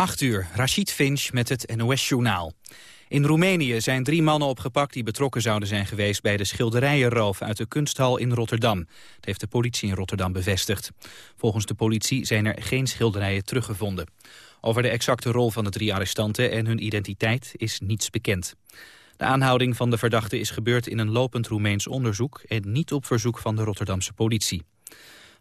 8 uur, Rashid Finch met het NOS-journaal. In Roemenië zijn drie mannen opgepakt die betrokken zouden zijn geweest bij de schilderijenroof uit de kunsthal in Rotterdam. Dat heeft de politie in Rotterdam bevestigd. Volgens de politie zijn er geen schilderijen teruggevonden. Over de exacte rol van de drie arrestanten en hun identiteit is niets bekend. De aanhouding van de verdachte is gebeurd in een lopend Roemeens onderzoek en niet op verzoek van de Rotterdamse politie.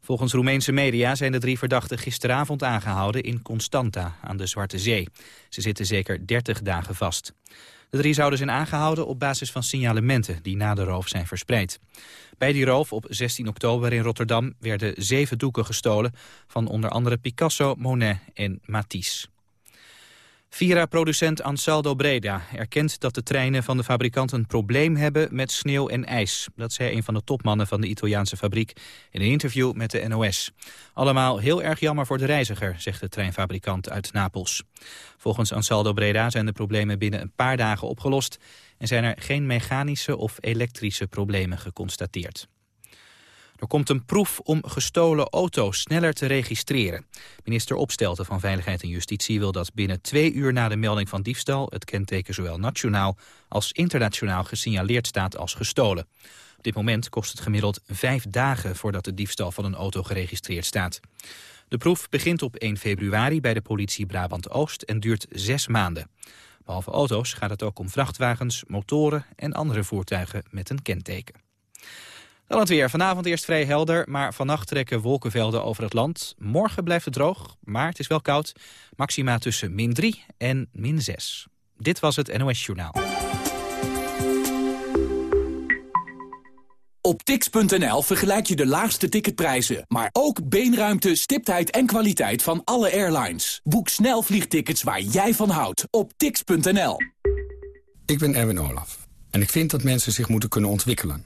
Volgens Roemeense media zijn de drie verdachten gisteravond aangehouden in Constanta aan de Zwarte Zee. Ze zitten zeker 30 dagen vast. De drie zouden zijn aangehouden op basis van signalementen die na de roof zijn verspreid. Bij die roof op 16 oktober in Rotterdam werden zeven doeken gestolen van onder andere Picasso, Monet en Matisse. Vira-producent Ansaldo Breda erkent dat de treinen van de fabrikant een probleem hebben met sneeuw en ijs. Dat zei een van de topmannen van de Italiaanse fabriek in een interview met de NOS. Allemaal heel erg jammer voor de reiziger, zegt de treinfabrikant uit Napels. Volgens Ansaldo Breda zijn de problemen binnen een paar dagen opgelost en zijn er geen mechanische of elektrische problemen geconstateerd. Er komt een proef om gestolen auto's sneller te registreren. Minister Opstelten van Veiligheid en Justitie wil dat binnen twee uur na de melding van diefstal... het kenteken zowel nationaal als internationaal gesignaleerd staat als gestolen. Op dit moment kost het gemiddeld vijf dagen voordat de diefstal van een auto geregistreerd staat. De proef begint op 1 februari bij de politie Brabant-Oost en duurt zes maanden. Behalve auto's gaat het ook om vrachtwagens, motoren en andere voertuigen met een kenteken. Dan het weer. Vanavond eerst vrij helder, maar vannacht trekken wolkenvelden over het land. Morgen blijft het droog, maar het is wel koud. Maxima tussen min 3 en min 6. Dit was het NOS Journaal. Op tix.nl vergelijk je de laagste ticketprijzen, maar ook beenruimte, stiptheid en kwaliteit van alle airlines. Boek snel vliegtickets waar jij van houdt op tix.nl. Ik ben Erwin Olaf en ik vind dat mensen zich moeten kunnen ontwikkelen.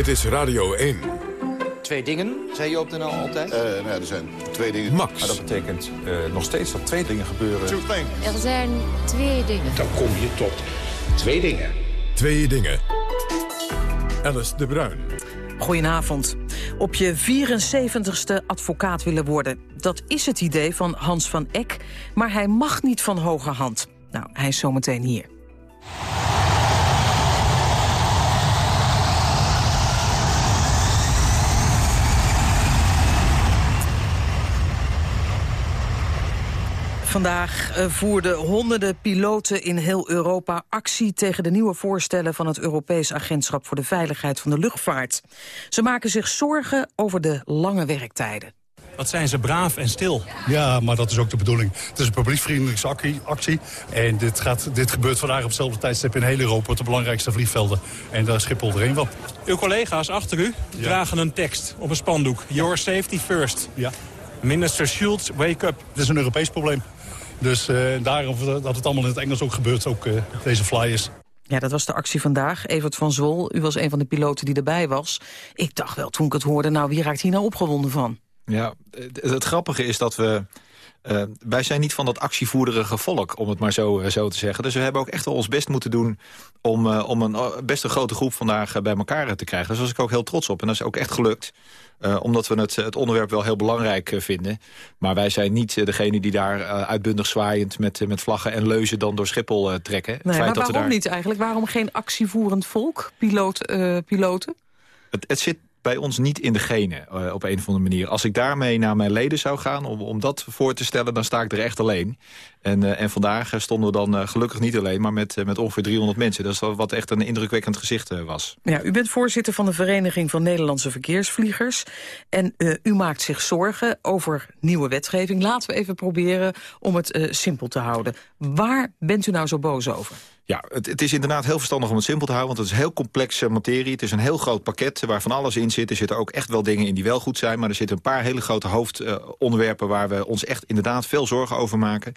Dit is Radio 1. Twee dingen, zei je op de NL altijd? Uh, nou ja, er zijn twee dingen. Max. Maar dat betekent uh, nog steeds dat twee dingen gebeuren. Er zijn twee dingen. Dan kom je tot twee dingen. Twee dingen. Alice de Bruin. Goedenavond. Op je 74ste advocaat willen worden. Dat is het idee van Hans van Eck, maar hij mag niet van hoge hand. Nou, hij is zometeen hier. Vandaag eh, voerden honderden piloten in heel Europa actie tegen de nieuwe voorstellen van het Europees Agentschap voor de Veiligheid van de Luchtvaart. Ze maken zich zorgen over de lange werktijden. Wat zijn ze braaf en stil. Ja, maar dat is ook de bedoeling. Het is een publieksvriendelijke actie, actie. En dit, gaat, dit gebeurt vandaag op hetzelfde tijdstip in heel Europa... op de belangrijkste vliegvelden. En daar is Schiphol er een van. Uw collega's achter u dragen een tekst op een spandoek. Your safety first. Ja. Minister Schultz, wake up. Het is een Europees probleem. Dus uh, daarom dat het allemaal in het Engels ook gebeurt, ook uh, deze flyers. Ja, dat was de actie vandaag. Evert van Zwol, u was een van de piloten die erbij was. Ik dacht wel toen ik het hoorde, nou wie raakt hier nou opgewonden van? Ja, het, het grappige is dat we... Uh, wij zijn niet van dat actievoerderige volk, om het maar zo, zo te zeggen. Dus we hebben ook echt wel ons best moeten doen... om, uh, om een best een grote groep vandaag bij elkaar te krijgen. Daar was ik ook heel trots op. En dat is ook echt gelukt. Uh, omdat we het, het onderwerp wel heel belangrijk uh, vinden. Maar wij zijn niet uh, degene die daar uitbundig zwaaiend... Met, met vlaggen en leuzen dan door Schiphol trekken. Nee, maar waarom daar... niet eigenlijk? Waarom geen actievoerend volk, piloot, piloten? Het, het zit bij ons niet in de genen uh, op een of andere manier. Als ik daarmee naar mijn leden zou gaan om, om dat voor te stellen... dan sta ik er echt alleen. En, uh, en vandaag stonden we dan gelukkig niet alleen... maar met, met ongeveer 300 mensen. Dat is wat echt een indrukwekkend gezicht was. Ja, u bent voorzitter van de Vereniging van Nederlandse Verkeersvliegers. En u maakt zich zorgen over nieuwe wetgeving. Laten we even proberen om het simpel te houden. Waar bent u nou zo boos over? Ja, het, het, is inderdaad heel verstandig om het simpel te houden... want het is heel complexe materie. Het is een heel groot pakket waar van alles in zit. Er zitten ook echt wel dingen in die wel goed zijn... maar er zitten een paar hele grote hoofdonderwerpen... waar we ons echt inderdaad veel zorgen over maken.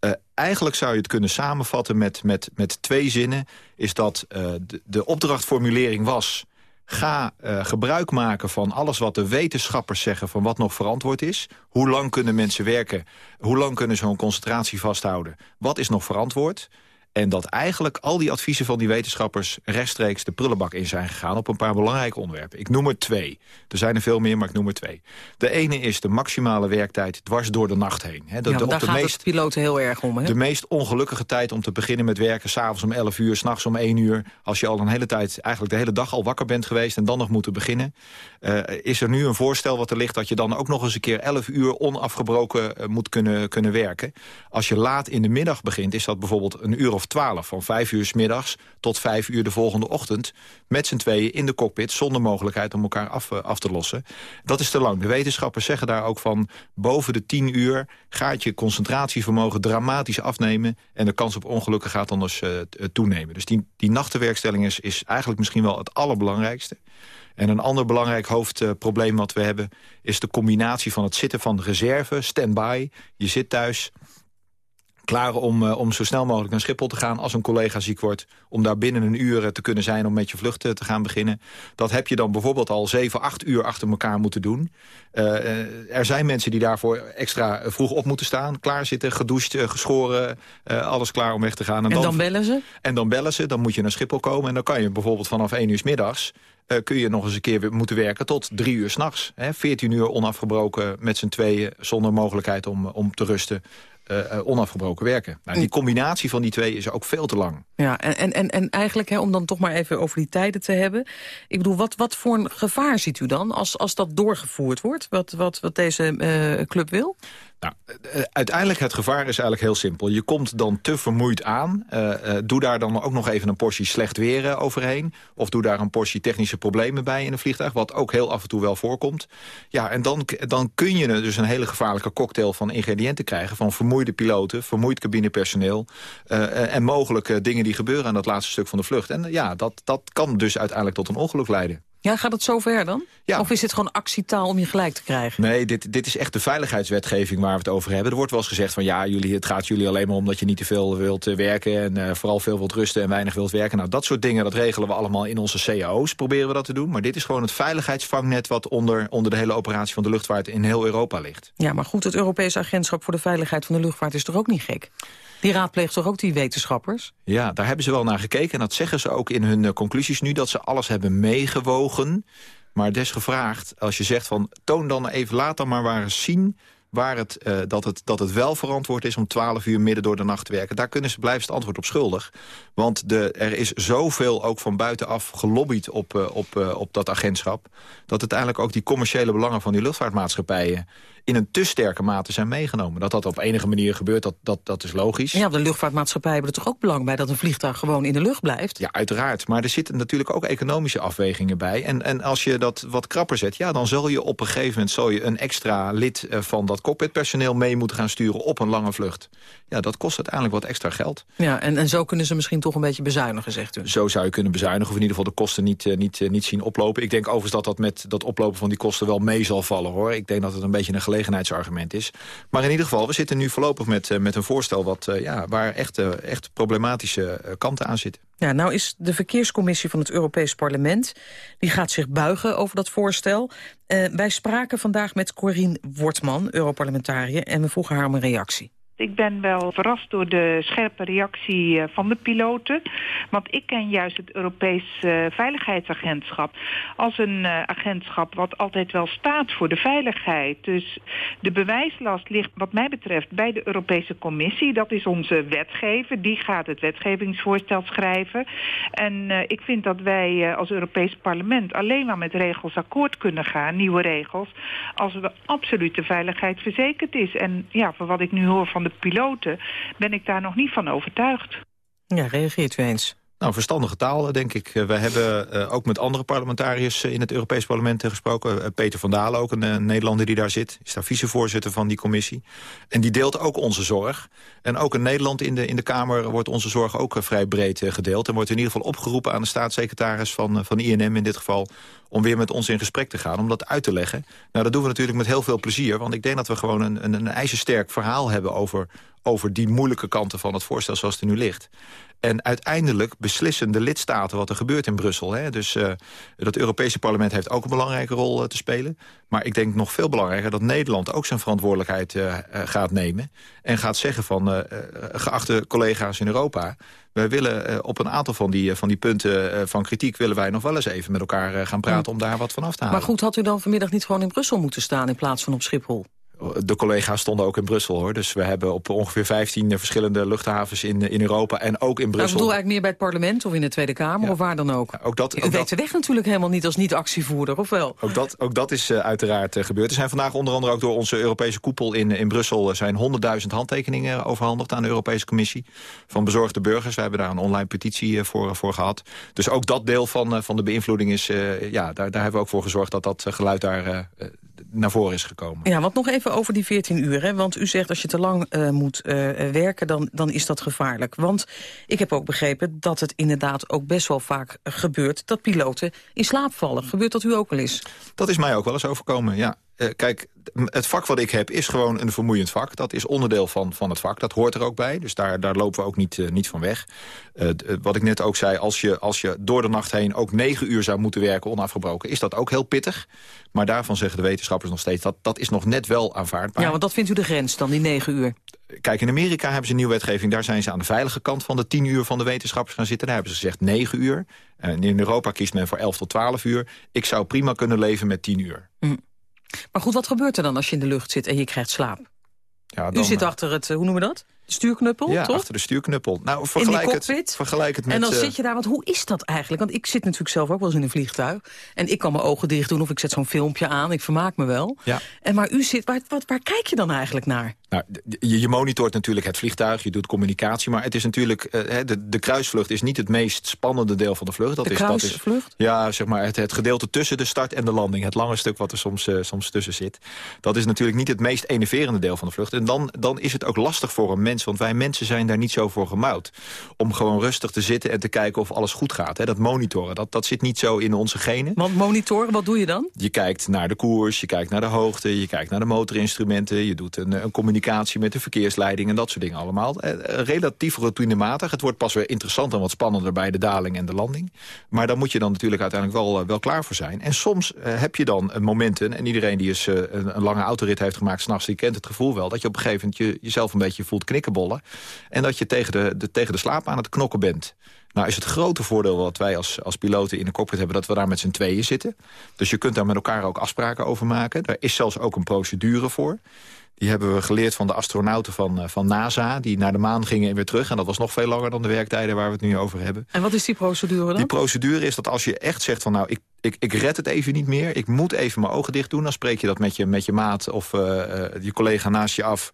Uh, eigenlijk zou je het kunnen samenvatten met, met, met twee zinnen. Is dat uh, de, de opdrachtformulering was... Ga uh, gebruik maken van alles wat de wetenschappers zeggen... van wat nog verantwoord is. Hoe lang kunnen mensen werken? Hoe lang kunnen ze hun concentratie vasthouden? Wat is nog verantwoord? En dat eigenlijk al die adviezen van die wetenschappers... rechtstreeks de prullenbak in zijn gegaan op een paar belangrijke onderwerpen. Ik noem er twee. Er zijn er veel meer, maar ik noem er twee. De ene is de maximale werktijd dwars door de nacht heen. He, de, ja, de, daar de gaat meest, het piloten heel erg om. He? De meest ongelukkige tijd om te beginnen met werken... s'avonds om 11 uur, s'nachts om 1 uur. Als je al een hele tijd, eigenlijk de hele dag al wakker bent geweest... en dan nog moet beginnen. Uh, is er nu een voorstel wat er ligt... dat je dan ook nog eens een keer 11 uur onafgebroken uh, moet kunnen, kunnen werken. Als je laat in de middag begint, is dat bijvoorbeeld een uur of of 12, van 5 uur s middags tot 5 uur de volgende ochtend... met z'n tweeën in de cockpit zonder mogelijkheid om elkaar af, af te lossen. Dat is te lang. De wetenschappers zeggen daar ook van... boven de 10 uur gaat je concentratievermogen dramatisch afnemen... en de kans op ongelukken gaat dan dus uh, toenemen. Dus die, die nachtenwerkstelling is, is eigenlijk misschien wel het allerbelangrijkste. En een ander belangrijk hoofdprobleem wat we hebben... is de combinatie van het zitten van reserve, stand-by. Je zit thuis, klaar om, uh, om zo snel mogelijk naar Schiphol te gaan als een collega ziek wordt. Om daar binnen een uur eh, te kunnen zijn om met je vlucht te gaan beginnen. Dat heb je dan bijvoorbeeld al 7, 8 uur achter elkaar moeten doen. Uh, er zijn mensen die daarvoor extra vroeg op moeten staan. Klaar zitten, gedoucht, geschoren, alles klaar om weg te gaan. En, en dan, dan, bellen ze? En dan bellen ze, dan moet je naar Schiphol komen. En dan kan je bijvoorbeeld vanaf 1 uur s middags... Kun je nog eens een keer weer moeten werken tot drie uur s'nachts. 14 uur onafgebroken met z'n tweeën zonder mogelijkheid om, om te rusten onafgebroken werken. Nou, die combinatie van die twee is ook veel te lang. Ja, en, en, en eigenlijk, hè, om dan toch maar even over die tijden te hebben. Ik bedoel, wat, wat voor een gevaar ziet u dan als, als dat doorgevoerd wordt? Wat, wat, wat deze uh, club wil? Nou, eh, uiteindelijk het gevaar is eigenlijk heel simpel. Je komt dan te vermoeid aan. Uh, doe daar dan ook nog even een portie slecht weer overheen. Of doe daar een portie technische problemen bij in een vliegtuig. Wat ook heel af en toe wel voorkomt. Ja, en dan, dan kun je dus een hele gevaarlijke cocktail van ingrediënten krijgen. Van vermoeide piloten, vermoeid cabinepersoneel. En mogelijke dingen die gebeuren aan dat laatste stuk van de vlucht. En ja, dat, dat kan dus uiteindelijk tot een ongeluk leiden. Ja, gaat het zover dan? Ja. Of is dit gewoon actietaal om je gelijk te krijgen? Nee, dit, dit is echt de veiligheidswetgeving waar we het over hebben. Er wordt wel eens gezegd van ja, jullie, het gaat jullie alleen maar om dat je niet te veel wilt eh, werken... en uh, vooral veel wilt rusten en weinig wilt werken. Nou, dat soort dingen, dat regelen we allemaal in onze cao's, proberen we dat te doen. Maar dit is gewoon het veiligheidsvangnet wat onder, onder de hele operatie van de luchtvaart in heel Europa ligt. Ja, maar goed, het Europese Agentschap voor de Veiligheid van de Luchtvaart is toch ook niet gek? Die raadpleegt toch ook die wetenschappers? Ja, daar hebben ze wel naar gekeken. En dat zeggen ze ook in hun eh, conclusies nu, dat ze alles hebben meegewogen. Maar desgevraagd, als je zegt van toon dan even, dan maar waar eens zien waar het, uh, dat, het, dat het wel verantwoord is om 12 uur midden door de nacht te werken. Daar kunnen ze blijven het antwoord op schuldig. Want de, er is zoveel ook van buitenaf gelobbyd op, uh, op, op dat agentschap... dat uiteindelijk ook die commerciële belangen van die luchtvaartmaatschappijen in een te sterke mate zijn meegenomen. Dat dat op enige manier gebeurt, dat, dat, dat is logisch. Ja, de luchtvaartmaatschappijen hebben er toch ook belang bij... dat een vliegtuig gewoon in de lucht blijft? Ja, uiteraard. Maar er zitten natuurlijk ook economische afwegingen bij. En, en als je dat wat krapper zet, ja, dan zal je op een gegeven moment... zal je een extra lid eh, van dat cockpitpersoneel mee moeten gaan sturen... op een lange vlucht. Ja, dat kost uiteindelijk wat extra geld. Ja, en, en zo kunnen ze misschien toch een beetje bezuinigen, zegt u? Zo zou je kunnen bezuinigen, of in ieder geval de kosten niet, uh, niet, uh, niet zien oplopen. Ik denk overigens dat dat met dat oplopen van die kosten wel mee zal vallen, hoor. Ik denk dat het een beetje een gelegenheidsargument is. Maar in ieder geval, we zitten nu voorlopig met, uh, met een voorstel... Wat, uh, ja, waar echt, uh, echt problematische kanten aan zitten. Ja, nou is de verkeerscommissie van het Europees Parlement... die gaat zich buigen over dat voorstel. wij spraken vandaag met Corine Wortman, Europarlementariër... en we vroegen haar om een reactie. Ik ben wel verrast door de scherpe reactie eh, van de piloten. Want ik ken juist het Europees uh, Veiligheidsagentschap als een uh, agentschap wat altijd wel staat voor de veiligheid. Dus de bewijslast ligt wat mij betreft bij de Europese Commissie. Dat is onze wetgever. Die gaat het wetgevingsvoorstel schrijven. En ik vind dat wij als Europees parlement alleen maar met regels akkoord kunnen gaan, nieuwe regels, als we absolute veiligheid verzekerd is. En ja, voor wat ik nu hoor van de piloten... ben ik daar nog niet van overtuigd. Ja, reageert u eens? Nou, verstandige taal, denk ik. Uh, wij hebben uh, ook met andere parlementariërs in het Europees Parlement gesproken. Peter van Dalen, ook een Nederlander die daar zit. Is daar vicevoorzitter van die commissie. En die deelt ook onze zorg. En ook in Nederland in de, in de Kamer wordt onze zorg ook vrij breed gedeeld. En wordt in ieder geval opgeroepen aan de staatssecretaris van, van INM in dit geval om weer met ons in gesprek te gaan, om dat uit te leggen. Nou, dat doen we natuurlijk met heel veel plezier, want ik denk dat we gewoon een, een, een ijzersterk verhaal hebben over, over die moeilijke kanten van het voorstel zoals het er nu ligt. En uiteindelijk beslissen de lidstaten wat er gebeurt in Brussel. Hè? Dus uh, dat Europese parlement heeft ook een belangrijke rol uh, te spelen. Maar ik denk nog veel belangrijker dat Nederland ook zijn verantwoordelijkheid uh, gaat nemen. En gaat zeggen van, geachte collega's in Europa... wij willen op een aantal van die, van die punten van kritiek... willen wij nog wel eens even met elkaar gaan praten om daar wat van af te halen. Maar goed, had u dan vanmiddag niet gewoon in Brussel moeten staan... in plaats van op Schiphol? De collega's stonden ook in Brussel, hoor. Dus we hebben op ongeveer 15 verschillende luchthavens in, in Europa en ook in Brussel. Nou, ik bedoel eigenlijk meer bij het parlement of in de Tweede Kamer of waar dan ook. Ja, ook dat, u weet de weg natuurlijk helemaal niet als niet-actievoerder, of wel? Ook dat, ook dat is uh, uiteraard uh, gebeurd. Er zijn vandaag onder andere ook door onze Europese koepel in, in Brussel... Zijn 100.000 handtekeningen overhandigd aan de Europese Commissie. Van bezorgde burgers. We hebben daar een online petitie voor, voor gehad. Dus ook dat deel van, van de beïnvloeding is... ja, daar, daar hebben we ook voor gezorgd dat dat geluid daar naar voren is gekomen. Ja, want nog even over die 14 uur. Hè? Want u zegt als je te lang uh, moet uh, werken, dan, dan is dat gevaarlijk. Want ik heb ook begrepen dat het inderdaad ook best wel vaak gebeurt... dat piloten in slaap vallen. Gebeurt dat u ook wel eens? Dat is mij ook wel eens overkomen, ja. Uh, kijk, het vak wat ik heb is gewoon een vermoeiend vak. Dat is onderdeel van, van het vak. Dat hoort er ook bij. Dus daar, daar lopen we ook niet, uh, niet van weg. Uh, wat ik net ook zei, als je, als je door de nacht heen ook negen uur zou moeten werken onafgebroken... is dat ook heel pittig. Maar daarvan zeggen de wetenschappers nog steeds... dat dat is nog net wel aanvaardbaar. Ja, want dat vindt u de grens dan, die negen uur? Kijk, in Amerika hebben ze een nieuwe wetgeving. Daar zijn ze aan de veilige kant van de tien uur van de wetenschappers gaan zitten. Daar hebben ze gezegd negen uur. En in Europa kiest men voor 11 tot 12 uur. Ik zou prima kunnen leven met tien uur. Mm. Maar goed, wat gebeurt er dan als je in de lucht zit en je krijgt slaap? Ja, dan, U zit achter het, hoe noemen we dat? Stuurknuppel, ja, toch? achter de stuurknuppel. Nou, vergelijk het, vergelijk het met... En dan zit je daar, want hoe is dat eigenlijk? Want ik zit natuurlijk zelf ook wel eens in een vliegtuig. En ik kan mijn ogen dicht doen of ik zet zo'n filmpje aan. Ik vermaak me wel. Ja. En maar u zit, waar, wat, waar kijk je dan eigenlijk naar? Nou, je, je monitort natuurlijk het vliegtuig, je doet communicatie... maar het is natuurlijk, uh, de, de kruisvlucht is niet het meest spannende deel van de vlucht. Dat de is, kruisvlucht? Dat is, ja, zeg maar het, het gedeelte tussen de start en de landing. Het lange stuk wat er soms, uh, soms tussen zit. Dat is natuurlijk niet het meest enerverende deel van de vlucht. En dan, dan is het ook lastig voor een mens, want wij mensen zijn daar niet zo voor gemouwd. Om gewoon rustig te zitten en te kijken of alles goed gaat. Hè. Dat monitoren, dat, dat zit niet zo in onze genen. Want monitoren, wat doe je dan? Je kijkt naar de koers, je kijkt naar de hoogte... je kijkt naar de motorinstrumenten, je doet een, een communicatie met de verkeersleiding... en dat soort dingen allemaal. Eh, relatief routinematig. Het wordt pas weer interessant en wat spannender bij de daling en de landing. Maar daar moet je dan natuurlijk uiteindelijk wel, eh, wel klaar voor zijn. En soms uh, heb je dan momenten, en iedereen die eens een, een, lange autorit heeft gemaakt... s'nachts, die kent het gevoel wel, dat je op een gegeven moment je, jezelf een beetje voelt knikkenbollen. En dat je tegen de, de, tegen de slaap aan het knokken bent. Nou is het grote voordeel wat wij als, als piloten in de cockpit hebben... dat we daar met z'n tweeën zitten. Dus je kunt daar met elkaar ook afspraken over maken. Daar is zelfs ook een procedure voor. Die hebben we geleerd van de astronauten van, eh, van NASA... die naar de maan gingen en weer terug. En dat was nog veel langer dan de werktijden waar we het nu over hebben. En wat is die procedure dan? Die procedure is dat als je echt zegt van... nou, ik, ik, ik red het even niet meer, ik moet even mijn ogen dicht doen... dan spreek je dat met je, met je maat of uh, uh, je collega naast je af...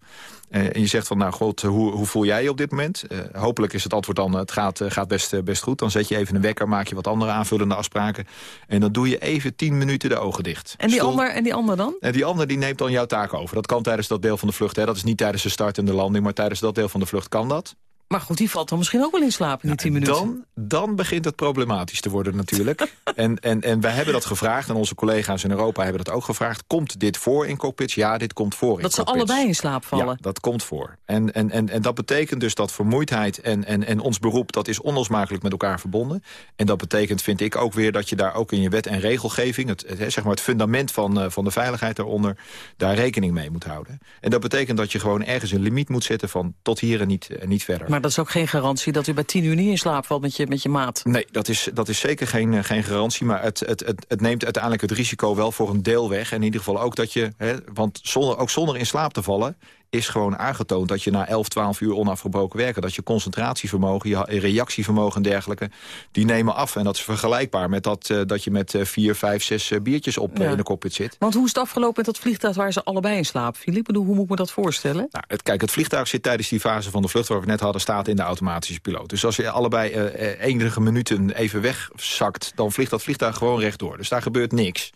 Uh, en je zegt van, nou god, hoe, hoe voel jij je op dit moment? Uh, hopelijk is het antwoord dan, het gaat, gaat best, best goed. Dan zet je even een wekker, maak je wat andere aanvullende afspraken. En dan doe je even tien minuten de ogen dicht. En die, ander, en die ander dan? En die ander die neemt dan jouw taak over. Dat kan tijdens dat deel van de vlucht. Hè. Dat is niet tijdens de start en de landing, maar tijdens dat deel van de vlucht kan dat. Maar goed, die valt dan misschien ook wel in slaap in die tien minuten. Dan, dan begint het problematisch te worden natuurlijk. en, en, en wij hebben dat gevraagd en onze collega's in Europa hebben dat ook gevraagd. Komt dit voor in cockpits? Ja, dit komt voor in Dat ze allebei in slaap vallen? Ja, dat komt voor. En, en, en, en dat betekent dus dat vermoeidheid en, en, en ons beroep... dat is onlosmakelijk met elkaar verbonden. En dat betekent, vind ik ook weer, dat je daar ook in je wet en regelgeving... het, het zeg maar het fundament van, uh, van de veiligheid daaronder... daar rekening mee moet houden. En dat betekent dat je gewoon ergens een limiet moet zetten van tot hier en niet, en niet verder. Maar dat is ook geen garantie dat u bij tien uur niet in slaap valt met je, met je maat? Nee, dat is, dat is zeker geen, uh, geen garantie. Maar het, het, het, het, neemt uiteindelijk het risico wel voor een deel weg. En in ieder geval ook dat je... Hè, want zonder, ook zonder in slaap te vallen is gewoon aangetoond dat je na 11, 12 uur onafgebroken werken... dat je concentratievermogen, je reactievermogen en dergelijke... die nemen af. En dat is vergelijkbaar met dat, uh, dat je met uh, vier, vijf, zes uh, biertjes op ja. in de cockpit zit. Want hoe is het afgelopen met dat vliegtuig waar ze allebei in slapen? Philippe, hoe moet ik me dat voorstellen? Nou, het, kijk, het vliegtuig zit tijdens die fase van de vlucht... waar we net hadden, staat in de automatische piloot. Dus als je allebei enige minuten even wegzakt... dan vliegt dat vliegtuig gewoon rechtdoor. Dus daar gebeurt niks.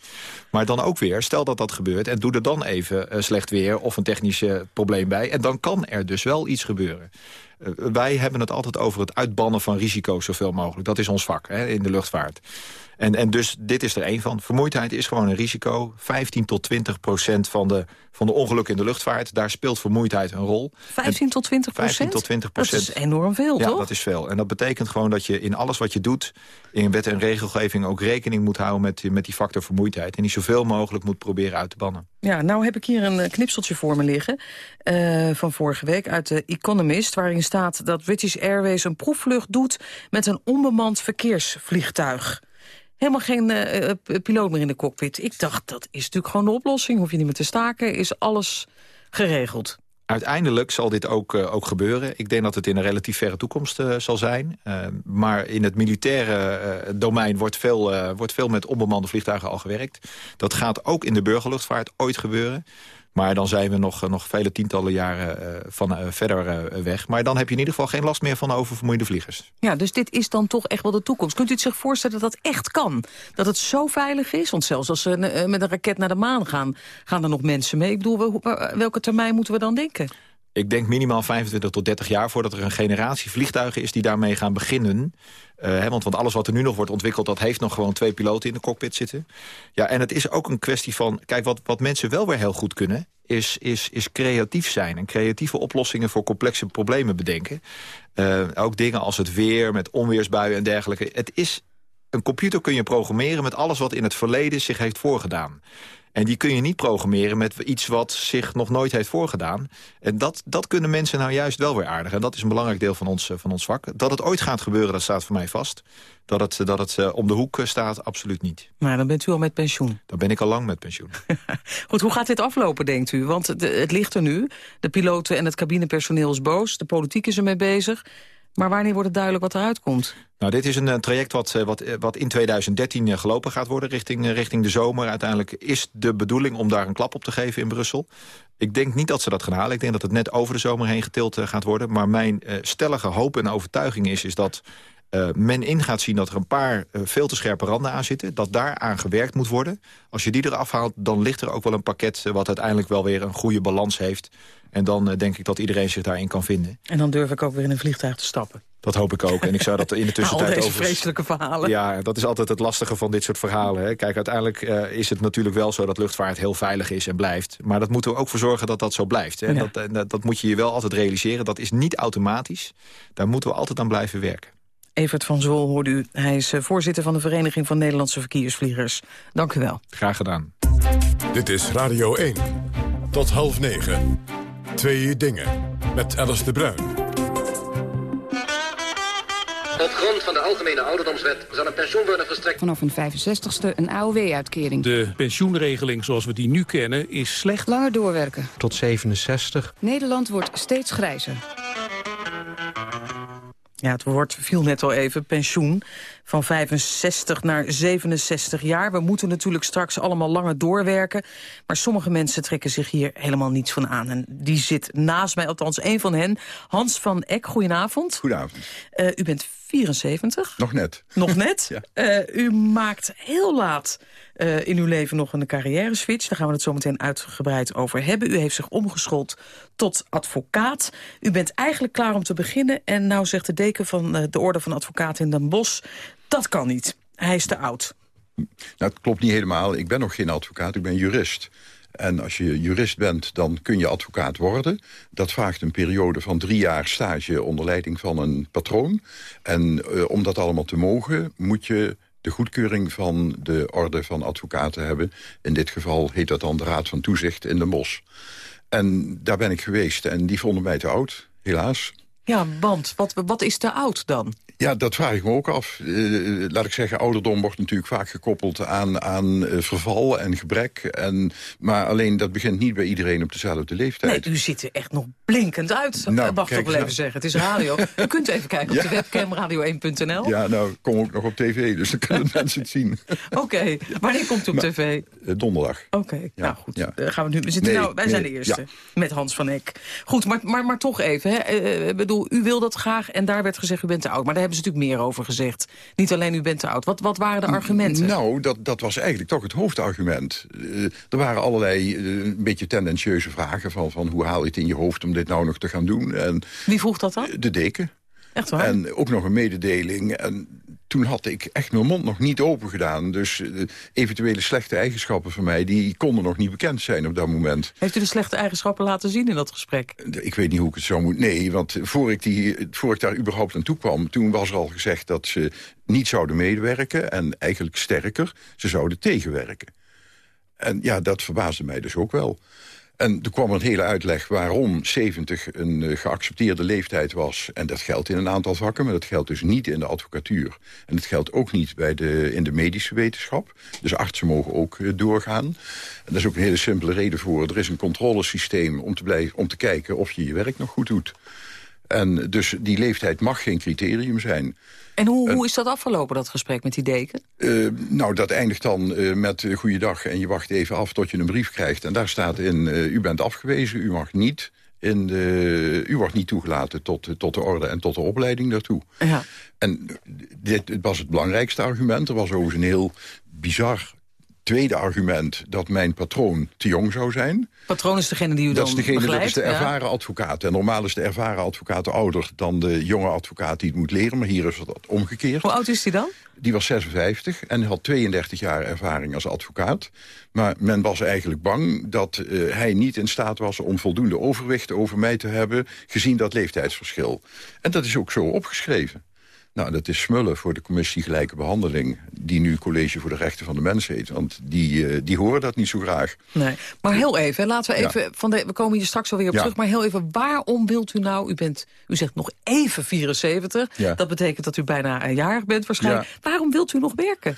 Maar dan ook weer, stel dat dat gebeurt... en doe er dan even slecht weer of een technisch probleem bij... en dan kan er dus wel iets gebeuren. Uh, wij hebben het altijd over het uitbannen van risico's zoveel mogelijk. Dat is ons vak hè, in de luchtvaart. En, en dus dit is er één van. Vermoeidheid is gewoon een risico. 15 tot 20 procent van de, van de ongelukken in de luchtvaart... daar speelt vermoeidheid een rol. 15 tot 20 procent? 15 tot 20 procent. Dat is enorm veel, ja, toch? dat is veel. En dat betekent gewoon dat je in alles wat je doet... in wet en regelgeving ook rekening moet houden met, met die factor vermoeidheid. En die zoveel mogelijk moet proberen uit te bannen. Ja, nou heb ik hier een knipseltje voor me liggen... Uh, van vorige week uit de Economist... waarin staat dat British Airways een proefvlucht doet... met een onbemand verkeersvliegtuig helemaal geen uh, piloot meer in de cockpit. Ik dacht, dat is natuurlijk gewoon de oplossing. Hoef je niet meer te staken, is alles geregeld. Uiteindelijk zal dit ook, uh, ook gebeuren. Ik denk dat het in een relatief verre toekomst zal zijn. Maar in het militaire domein wordt veel, wordt veel met onbemande vliegtuigen al gewerkt. Dat gaat ook in de burgerluchtvaart ooit gebeuren. Maar dan zijn we nog, nog vele tientallen jaren uh, van, uh, verder uh, weg. Maar dan heb je in ieder geval geen last meer van oververmoeide vliegers. Ja, dus dit is dan toch echt wel de toekomst. Kunt u het zich voorstellen dat dat echt kan? Dat het zo veilig is? Want zelfs als ze met een raket naar de maan gaan... gaan er nog mensen mee. Ik bedoel, welke termijn moeten we dan denken? Ik denk minimaal 25 tot 30 jaar voordat er een generatie vliegtuigen is... die daarmee gaan beginnen. Uh, hè, want, want alles wat er nu nog wordt ontwikkeld... dat heeft nog gewoon twee piloten in de cockpit zitten. Ja, en het is ook een kwestie van... Kijk, wat, wat mensen wel weer heel goed kunnen... Is, is, is creatief zijn en creatieve oplossingen voor complexe problemen bedenken. Uh, ook dingen als het weer met onweersbuien en dergelijke. Het is, een computer kun je programmeren met alles wat in het verleden zich heeft voorgedaan. En die kun je niet programmeren met iets wat zich nog nooit heeft voorgedaan. En dat, dat kunnen mensen nou juist wel weer aardig. En dat is een belangrijk deel van ons, van ons vak. Dat het ooit gaat gebeuren, dat staat voor mij vast. Dat het, dat het uh, om de hoek staat, absoluut niet. Maar dan bent u al met pensioen. Dan ben ik al lang met pensioen. Goed, hoe gaat dit aflopen, denkt u? Want het ligt er nu. De piloten en het cabinepersoneel is boos. De politiek is ermee bezig. Maar wanneer wordt het duidelijk wat eruit komt? Nou, dit is een, een traject wat, wat, wat in 2013 gelopen gaat worden richting, richting de zomer. Uiteindelijk is de bedoeling om daar een klap op te geven in Brussel. Ik denk niet dat ze dat gaan halen. Ik denk dat het net over de zomer heen getild gaat worden. Maar mijn stellige hoop en overtuiging is, is dat uh, men in gaat zien dat er een paar uh, veel te scherpe randen aan zitten. Dat daar aan gewerkt moet worden. Als je die eraf haalt, dan ligt er ook wel een pakket... wat uiteindelijk wel weer een goede balans heeft. En dan denk ik dat iedereen zich daarin kan vinden. En dan durf ik ook weer in een vliegtuig te stappen. Dat hoop ik ook. En ik zou dat in de tussentijd... Al deze over... vreselijke verhalen. Ja, dat is altijd het lastige van dit soort verhalen. Hè. Kijk, uiteindelijk uh, is het natuurlijk wel zo dat luchtvaart heel veilig is en blijft. Maar dat moeten we ook voor zorgen dat dat zo blijft. Hè. Ja. Dat, dat, dat moet je je wel altijd realiseren. Dat is niet automatisch. Daar moeten we altijd aan blijven werken. Evert van Zwol hoorde u. Hij is voorzitter van de Vereniging van Nederlandse Verkeersvliegers. Dank u wel. Graag gedaan. Dit is Radio 1. Tot half negen. Twee dingen. Met Alice de Bruin. Op grond van de Algemene Ouderdomswet zal een pensioen worden verstrekt... Vanaf een 65ste een AOW-uitkering. De pensioenregeling zoals we die nu kennen is slecht. Langer doorwerken. Tot 67. Nederland wordt steeds grijzer. Ja, het woord viel net al even, pensioen. Van 65 naar 67 jaar. We moeten natuurlijk straks allemaal langer doorwerken. Maar sommige mensen trekken zich hier helemaal niets van aan. En die zit naast mij, althans één van hen. Hans van Eck, goedenavond. Goedenavond. Uh, u bent 74. Nog net. Nog net. ja. uh, u maakt heel laat uh, in uw leven nog een carrière switch. Daar gaan we het zo meteen uitgebreid over hebben. U heeft zich omgeschoold tot advocaat. U bent eigenlijk klaar om te beginnen. En nou zegt de deken van uh, de Orde van Advocaten in Den Bosch... dat kan niet. Hij is te oud. Nou, dat klopt niet helemaal. Ik ben nog geen advocaat, ik ben jurist. En als je jurist bent, dan kun je advocaat worden. Dat vraagt een periode van drie jaar stage onder leiding van een patroon. En uh, om dat allemaal te mogen, moet je de goedkeuring van de orde van advocaten hebben. In dit geval heet dat dan de Raad van Toezicht in Den Bosch. En daar ben ik geweest en die vonden mij te oud, helaas. Ja, want wat, wat is te oud dan? Ja, dat vraag ik me ook af. Uh, laat ik zeggen, ouderdom wordt natuurlijk vaak gekoppeld aan, aan uh, verval en gebrek. En, maar alleen dat begint niet bij iedereen op dezelfde leeftijd. Nee, u ziet er echt nog blinkend uit, nou, mag ik toch wel even zeggen. Het is radio. u kunt even kijken op de webcam radio1.nl. Ja, nou, ik kom ook nog op tv, dus dan kunnen mensen het zien. Oké, okay. wanneer komt u op tv? Uh, donderdag. Oké, ja. nou goed. Ja. gaan we nu, we zitten nee, nou, wij nee, zijn de eerste, met Hans van Eck. Goed, maar, maar, maar toch even. Hè. bedoel, u wil dat graag en daar werd gezegd, u bent te oud. Maar hebben ze natuurlijk meer over gezegd. Niet alleen u bent te oud. Wat, wat waren de argumenten? Nou, dat, dat was eigenlijk toch het hoofdargument. Uh, er waren allerlei uh, een beetje tendentieuze vragen van, van hoe haal je het in je hoofd om dit nou nog te gaan doen. En, Wie vroeg dat dan? De deken. Echt waar? En ook nog een mededeling. En toen had ik echt mijn mond nog niet open gedaan. Dus uh, eventuele slechte eigenschappen van mij... die konden nog niet bekend zijn op dat moment. Heeft u de slechte eigenschappen laten zien in dat gesprek? Ik weet niet hoe ik het zo moet... Nee, want voor ik, die, voor ik daar überhaupt aan toe kwam... toen was er al gezegd dat ze niet zouden medewerken... en eigenlijk sterker, ze zouden tegenwerken. En ja, dat verbaasde mij dus ook wel. En er kwam een hele uitleg waarom 70 een uh, geaccepteerde leeftijd was. En dat geldt in een aantal vakken, maar dat geldt dus niet in de advocatuur. En dat geldt ook niet bij de, in de medische wetenschap. Dus artsen mogen ook uh, doorgaan. En daar is ook een hele simpele reden voor. Er is een controlesysteem om te, blijven, om te kijken of je je werk nog goed doet. En dus die leeftijd mag geen criterium zijn. En hoe, hoe is dat afgelopen, dat gesprek met die deken? Uh, nou, dat eindigt dan uh, met uh, goeiedag en je wacht even af tot je een brief krijgt. En daar staat in, u bent afgewezen, u mag niet... In de, u wordt niet toegelaten tot, tot de orde en tot de opleiding daartoe. Ja. En dit was het belangrijkste argument. Er was overigens een heel bizar tweede argument dat mijn patroon te jong zou zijn. Patroon is degene die u dat dan is degene, begeleidt? Dat is de ervaren ja. advocaat. En normaal is de ervaren advocaat ouder dan de jonge advocaat die het moet leren. Maar hier is dat omgekeerd. Hoe oud is hij dan? Die was 56 en had 32 jaar ervaring als advocaat. Maar men was eigenlijk bang dat uh, hij niet in staat was... om voldoende overwicht over mij te hebben... gezien dat leeftijdsverschil. En dat is ook zo opgeschreven. Nou, dat is smullen voor de commissie Gelijke Behandeling... die nu College voor de Rechten van de Mens heet. Want die, uh, die horen dat niet zo graag. Nee, maar heel even, laten we even... Ja. Van de, we komen hier straks alweer op ja. terug, maar heel even... waarom wilt u nou, u, bent, u zegt nog even 74... Ja. dat betekent dat u bijna een jaar bent waarschijnlijk. Waarom wilt u nog werken?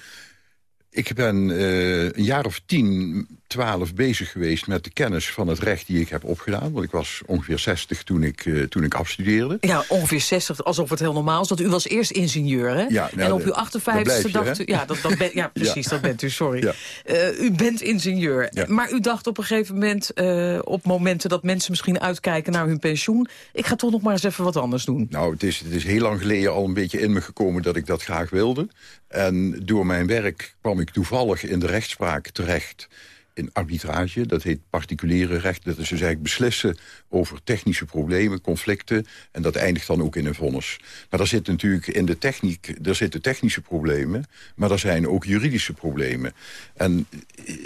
Ik ben uh, een jaar of tien, twaalf bezig geweest met de kennis van het recht die ik heb opgedaan. Want ik was ongeveer 60 toen ik, uh, toen ik afstudeerde. Ja, ongeveer 60, alsof het heel normaal is. Dat u was eerst ingenieur, hè? Ja, nou, en op uw 58 dacht u... Ja, dat, dat ben, ja precies, ja. dat bent u, sorry. Ja. Uh, u bent ingenieur. Maar u dacht op een gegeven moment, op momenten dat mensen misschien uitkijken naar hun pensioen... ik ga toch nog maar eens even wat anders doen. Nou, het is, het is heel lang geleden al een beetje in me gekomen dat ik dat graag wilde. En door mijn werk kwam ik toevallig in de rechtspraak terecht in arbitrage. Dat heet particuliere recht. Dat is dus eigenlijk beslissen over technische problemen, conflicten. En dat eindigt dan ook in een vonnis. Maar daar zit natuurlijk in de techniek, daar zitten technische problemen. Maar er zijn ook juridische problemen. En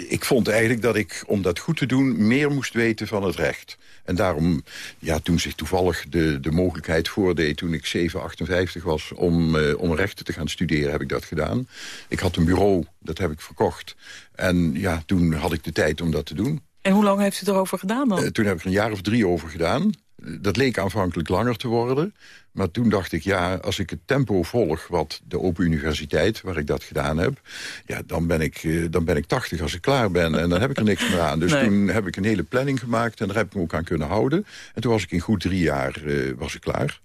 ik vond eigenlijk dat ik, om dat goed te doen, meer moest weten van het recht. En daarom, ja, toen zich toevallig de, de mogelijkheid voordeed... toen ik 7, 58 was, om, uh, om rechten te gaan studeren, heb ik dat gedaan. Ik had een bureau, dat heb ik verkocht. En ja, toen had ik de tijd om dat te doen. En hoe lang heeft u erover gedaan dan? Uh, toen heb ik er een jaar of drie over gedaan. Dat leek aanvankelijk langer te worden. Maar toen dacht ik, ja, als ik het tempo volg wat de Open Universiteit... waar ik dat gedaan heb, ja, dan, ben ik, uh, dan ben ik 80 als ik klaar ben. En dan heb ik er niks meer aan. Dus nee. toen heb ik een hele planning gemaakt en daar heb ik me ook aan kunnen houden. En toen was ik in goed drie jaar uh, was ik klaar.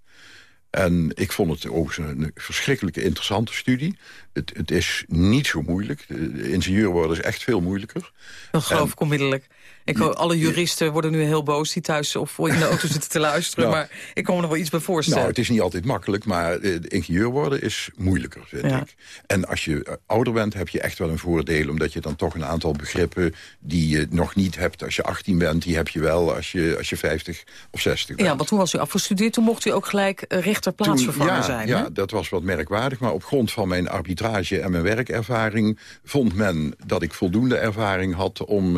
En ik vond het ook een verschrikkelijke interessante studie. Het, het is niet zo moeilijk. De ingenieur worden is echt veel moeilijker. Dat geloof ik onmiddellijk. Ik, alle juristen worden nu heel boos die thuis of in de auto zitten te luisteren. Nou, maar ik kan me nog wel iets bij voorstellen. Nou, het is niet altijd makkelijk, maar de ingenieur worden is moeilijker, vind ja. ik. En als je ouder bent, heb je echt wel een voordeel. Omdat je dan toch een aantal begrippen die je nog niet hebt als je 18 bent... die heb je wel als je, als je 50 of 60 bent. Ja, want toen was u afgestudeerd, toen mocht u ook gelijk rechterplaatsvervanger ja, zijn. Ja, hè? dat was wat merkwaardig. Maar op grond van mijn arbitrage en mijn werkervaring... vond men dat ik voldoende ervaring had om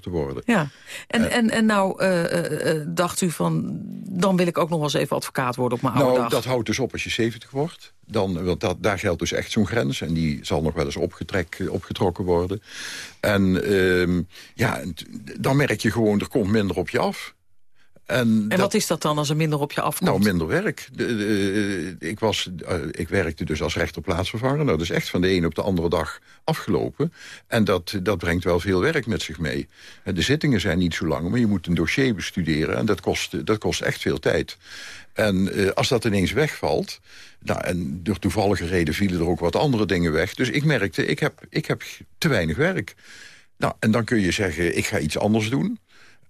te worden. Ja, en, uh, en, en nou uh, uh, dacht u van, dan wil ik ook nog wel eens even advocaat worden op mijn oude nou, dag. dat houdt dus op als je 70 wordt. Dan, want dat, daar geldt dus echt zo'n grens. En die zal nog wel eens opgetrek, opgetrokken worden. En ja, dan merk je gewoon, er komt minder op je af. En, en wat is dat dan als er minder op je afkomt? Nou, minder werk. De, ik, was, uh, ik werkte dus als rechterplaatsvervanger. Nou, dat is echt van de ene op de andere dag afgelopen. En dat, dat brengt wel veel werk met zich mee. De zittingen zijn niet zo lang, maar je moet een dossier bestuderen. En dat kost, dat kost echt veel tijd. En uh, als dat ineens wegvalt... Nou, en door toevallige reden vielen er ook wat andere dingen weg. Dus ik merkte, ik heb, ik heb te weinig werk. Nou, en dan kun je zeggen, ik ga iets anders doen.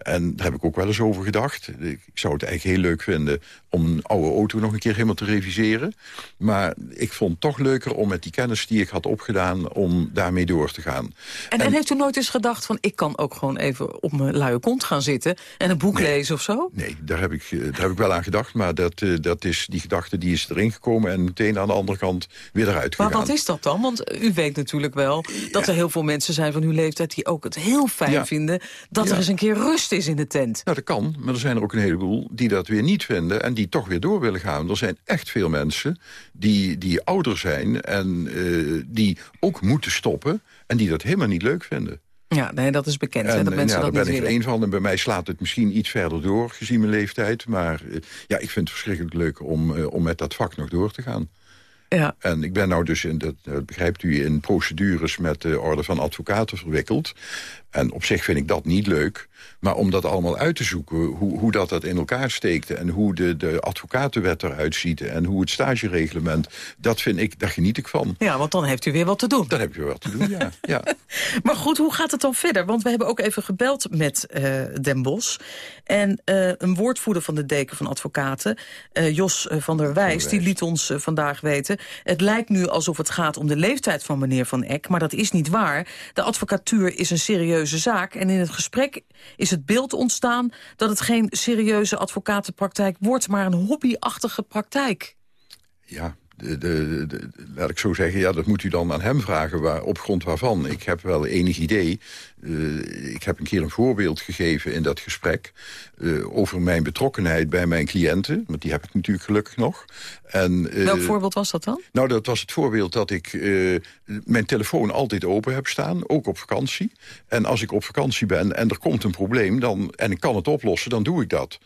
En daar heb ik ook wel eens over gedacht. Ik zou het eigenlijk heel leuk vinden om een oude auto nog een keer helemaal te reviseren. Maar ik vond het toch leuker om met die kennis die ik had opgedaan... om daarmee door te gaan. En, en, heeft u nooit eens gedacht van... ik kan ook gewoon even op mijn luie kont gaan zitten... en een boek lezen of zo? Nee, daar heb, ik, eh, daar heb ik wel aan gedacht. Maar dat, eh, dat is, die gedachte die is erin gekomen... en meteen aan de andere kant weer eruit gegaan. Maar wat is dat dan? Want u weet natuurlijk wel dat er heel veel mensen zijn van uw leeftijd... die ook het heel fijn vinden dat er eens een keer rust is in de tent. Nou, dat kan, maar er zijn er ook een heleboel die dat weer niet vinden... en die toch weer door willen gaan. Er zijn echt veel mensen die, die ouder zijn en uh, die ook moeten stoppen... en die dat helemaal niet leuk vinden. Ja, nee, dat is bekend. En, hè, dat mensen ja, dat daar ben ik er één van. En bij mij slaat het misschien iets verder door, gezien mijn leeftijd. Maar uh, ja, ik vind het verschrikkelijk leuk om, uh, om met dat vak nog door te gaan. Ja. En ik ben nou dus, in dat, dat begrijpt u, in procedures met de orde van advocaten verwikkeld. En op zich vind ik dat niet leuk. Maar om dat allemaal uit te zoeken, hoe, hoe dat, dat in elkaar steekt... en hoe de, de advocatenwet eruit ziet en hoe het stagereglement... dat vind ik, daar geniet ik van. Ja, want dan heeft u weer wat te doen. Dan heb je weer wat te doen, ja. ja. maar goed, hoe gaat het dan verder? Want we hebben ook even gebeld met uh, Den Bos. En uh, een woordvoerder van de deken van advocaten, uh, Jos van der Wijs... die liet ons vandaag weten... het lijkt nu alsof het gaat om de leeftijd van meneer Van Eck... maar dat is niet waar. De advocatuur is een serieuze zaak. En in het gesprek is het beeld ontstaan dat het geen serieuze advocatenpraktijk wordt... maar een hobbyachtige praktijk. Ja, de, de, de, laat ik zo zeggen, ja, dat moet u dan aan hem vragen waar, op grond waarvan. Ik heb wel enig idee. Uh, ik heb een keer een voorbeeld gegeven in dat gesprek... Uh, over mijn betrokkenheid bij mijn cliënten. Want die heb ik natuurlijk gelukkig nog. En, uh, Welk voorbeeld was dat dan? Nou, dat was het voorbeeld dat ik mijn telefoon altijd open heb staan. Ook op vakantie. En als ik op vakantie ben en er komt een probleem... Dan, en ik kan het oplossen, dan doe ik dat.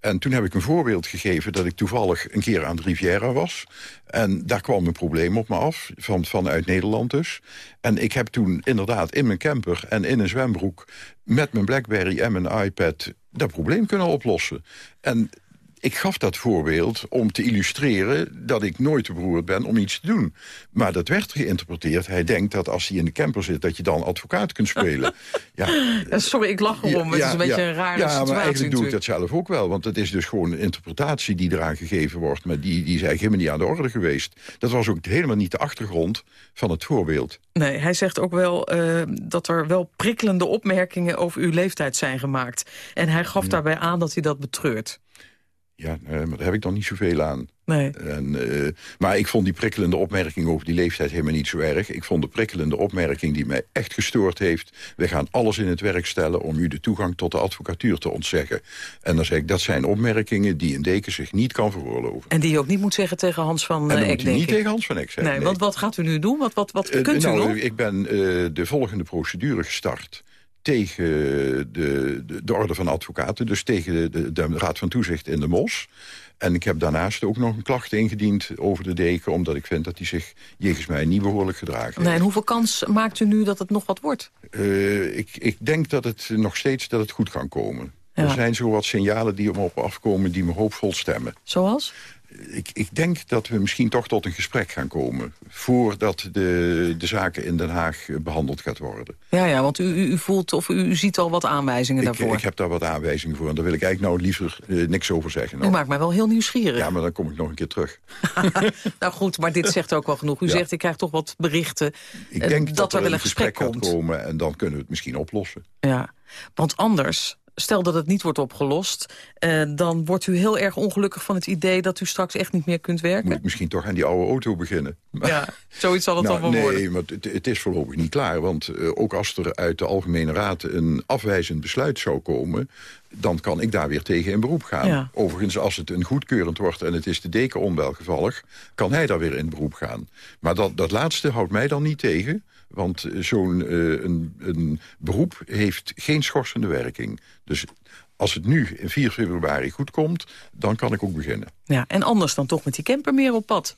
En toen heb ik een voorbeeld gegeven dat ik toevallig een keer aan de Riviera was. En daar kwam een probleem op me af, van, vanuit Nederland dus. En ik heb toen inderdaad in mijn camper en in een zwembroek... met mijn Blackberry en mijn iPad dat probleem kunnen oplossen. En ik gaf dat voorbeeld om te illustreren dat ik nooit te beroerd ben om iets te doen. Maar dat werd geïnterpreteerd. Hij denkt dat als hij in de camper zit, dat je dan advocaat kunt spelen. ja. Sorry, ik lach erom. Ja, het is een beetje een rare ja, situatie. Ja, maar eigenlijk doe ik dat zelf ook wel. Want het is dus gewoon een interpretatie die eraan gegeven wordt. Maar die, die is eigenlijk helemaal niet aan de orde geweest. Dat was ook helemaal niet de achtergrond van het voorbeeld. Nee, hij zegt ook wel uh, dat er wel prikkelende opmerkingen over uw leeftijd zijn gemaakt. En hij gaf ja. daarbij aan dat hij dat betreurt. Ja, maar daar heb ik dan niet zoveel aan. Nee. En, uh, maar ik vond die prikkelende opmerking over die leeftijd helemaal niet zo erg. Ik vond de prikkelende opmerking die mij echt gestoord heeft... we gaan alles in het werk stellen om u de toegang tot de advocatuur te ontzeggen. En dan zeg ik, dat zijn opmerkingen die een deken zich niet kan veroorloven. En die je ook niet moet zeggen tegen Hans van en Eck, moet niet tegen Hans van Eck zeggen. Nee, nee. Want wat gaat u nu doen? Wat, wat, wat uh, kunt nou, u nog? Ik ben uh, de volgende procedure gestart tegen de, de, de, orde van advocaten, dus tegen de, de, Raad van Toezicht in de MOS. En ik heb daarnaast ook nog een klacht ingediend over de deken... omdat ik vind dat hij zich jegens mij niet behoorlijk gedragen nee, En hoeveel kans maakt u nu dat het nog wat wordt? Uh, ik, ik denk dat het nog steeds dat het goed kan komen. Ja. Er zijn zo wat signalen die me op afkomen die me hoopvol stemmen. Zoals? Ik, ik, denk dat we misschien toch tot een gesprek gaan komen... voordat de, de zaken in Den Haag behandeld gaat worden. Ja, ja want u, u voelt of u ziet al wat aanwijzingen ik, daarvoor. Ik heb daar wat aanwijzingen voor en daar wil ik eigenlijk nou liever uh, niks over zeggen. U maakt mij wel heel nieuwsgierig. Ja, maar dan kom ik nog een keer terug. nou goed, maar dit zegt ook wel genoeg. U ja. zegt, ik krijg toch wat berichten ik denk uh, dat, dat er wel een gesprek, gesprek gaat komt. komen en dan kunnen we het misschien oplossen. Ja, want anders stel dat het niet wordt opgelost... Uh, dan wordt u heel erg ongelukkig van het idee... dat u straks echt niet meer kunt werken? Moet ik misschien toch aan die oude auto beginnen. Ja, zoiets zal het nou, dan wel nee, worden. maar het, het, is voorlopig niet klaar. Want uh, ook als er uit de Algemene Raad een afwijzend besluit zou komen... dan kan ik daar weer tegen in beroep gaan. Ja. Overigens, als het een goedkeurend wordt en het is de deken onwelgevallig... kan hij daar weer in beroep gaan. Maar dat, dat laatste houdt mij dan niet tegen... Want zo'n uh, een, een beroep heeft geen schorsende werking. Dus als het nu in 4 februari goed komt, dan kan ik ook beginnen. Ja, en anders dan toch met die camper meer op pad.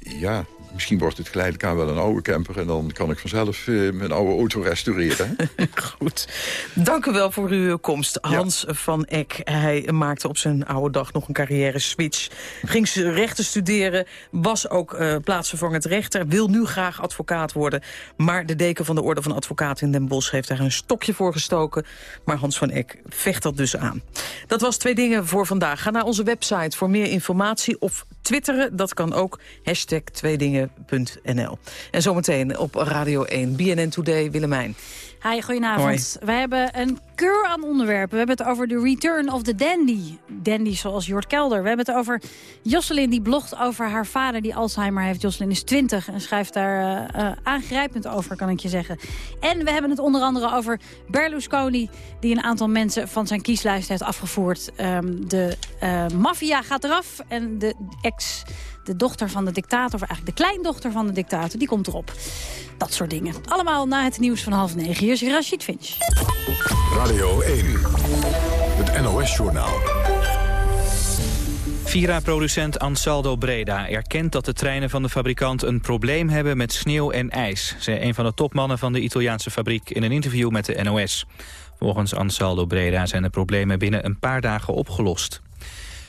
Ja, misschien wordt het geleidelijk aan wel een oude camper... en dan kan ik vanzelf uh, mijn oude auto restaureren. Goed. Dank u wel voor uw komst, Hans van Eck. Hij maakte op zijn oude dag nog een carrière-switch. Ging ze rechten studeren, was ook uh, plaatsvervangend rechter... wil nu graag advocaat worden. Maar de deken van de Orde van Advocaten in Den Bosch... heeft daar een stokje voor gestoken. Maar Hans van Eck vecht dat dus aan. Dat was twee dingen voor vandaag. Ga naar onze website voor meer informatie of twitteren. Dat kan ook. Hashtag twee dingen BNN.nl. En zometeen op Radio 1, BNN Today, Willemijn. Hi, goedenavond. We hebben een keur aan onderwerpen. We hebben het over de return of the dandy. Dandy zoals Jort Kelder. We hebben het over Jocelyn die blogt over haar vader die Alzheimer heeft. Jocelyn is 20 en schrijft daar uh, aangrijpend over, kan ik je zeggen. En we hebben het onder andere over Berlusconi... die een aantal mensen van zijn kieslijst heeft afgevoerd. Um, de uh, maffia gaat eraf en de ex de dochter van de dictator, of eigenlijk de kleindochter van de dictator, die komt erop. Dat soort dingen. Allemaal na het nieuws van half negen. Hier is Rashid Finch. Radio 1, het NOS-journaal. Vira-producent Ansaldo Breda erkent dat de treinen van de fabrikant een probleem hebben met sneeuw en ijs, zei een van de topmannen van de Italiaanse fabriek in een interview met de NOS. Volgens Ansaldo Breda zijn de problemen binnen een paar dagen opgelost.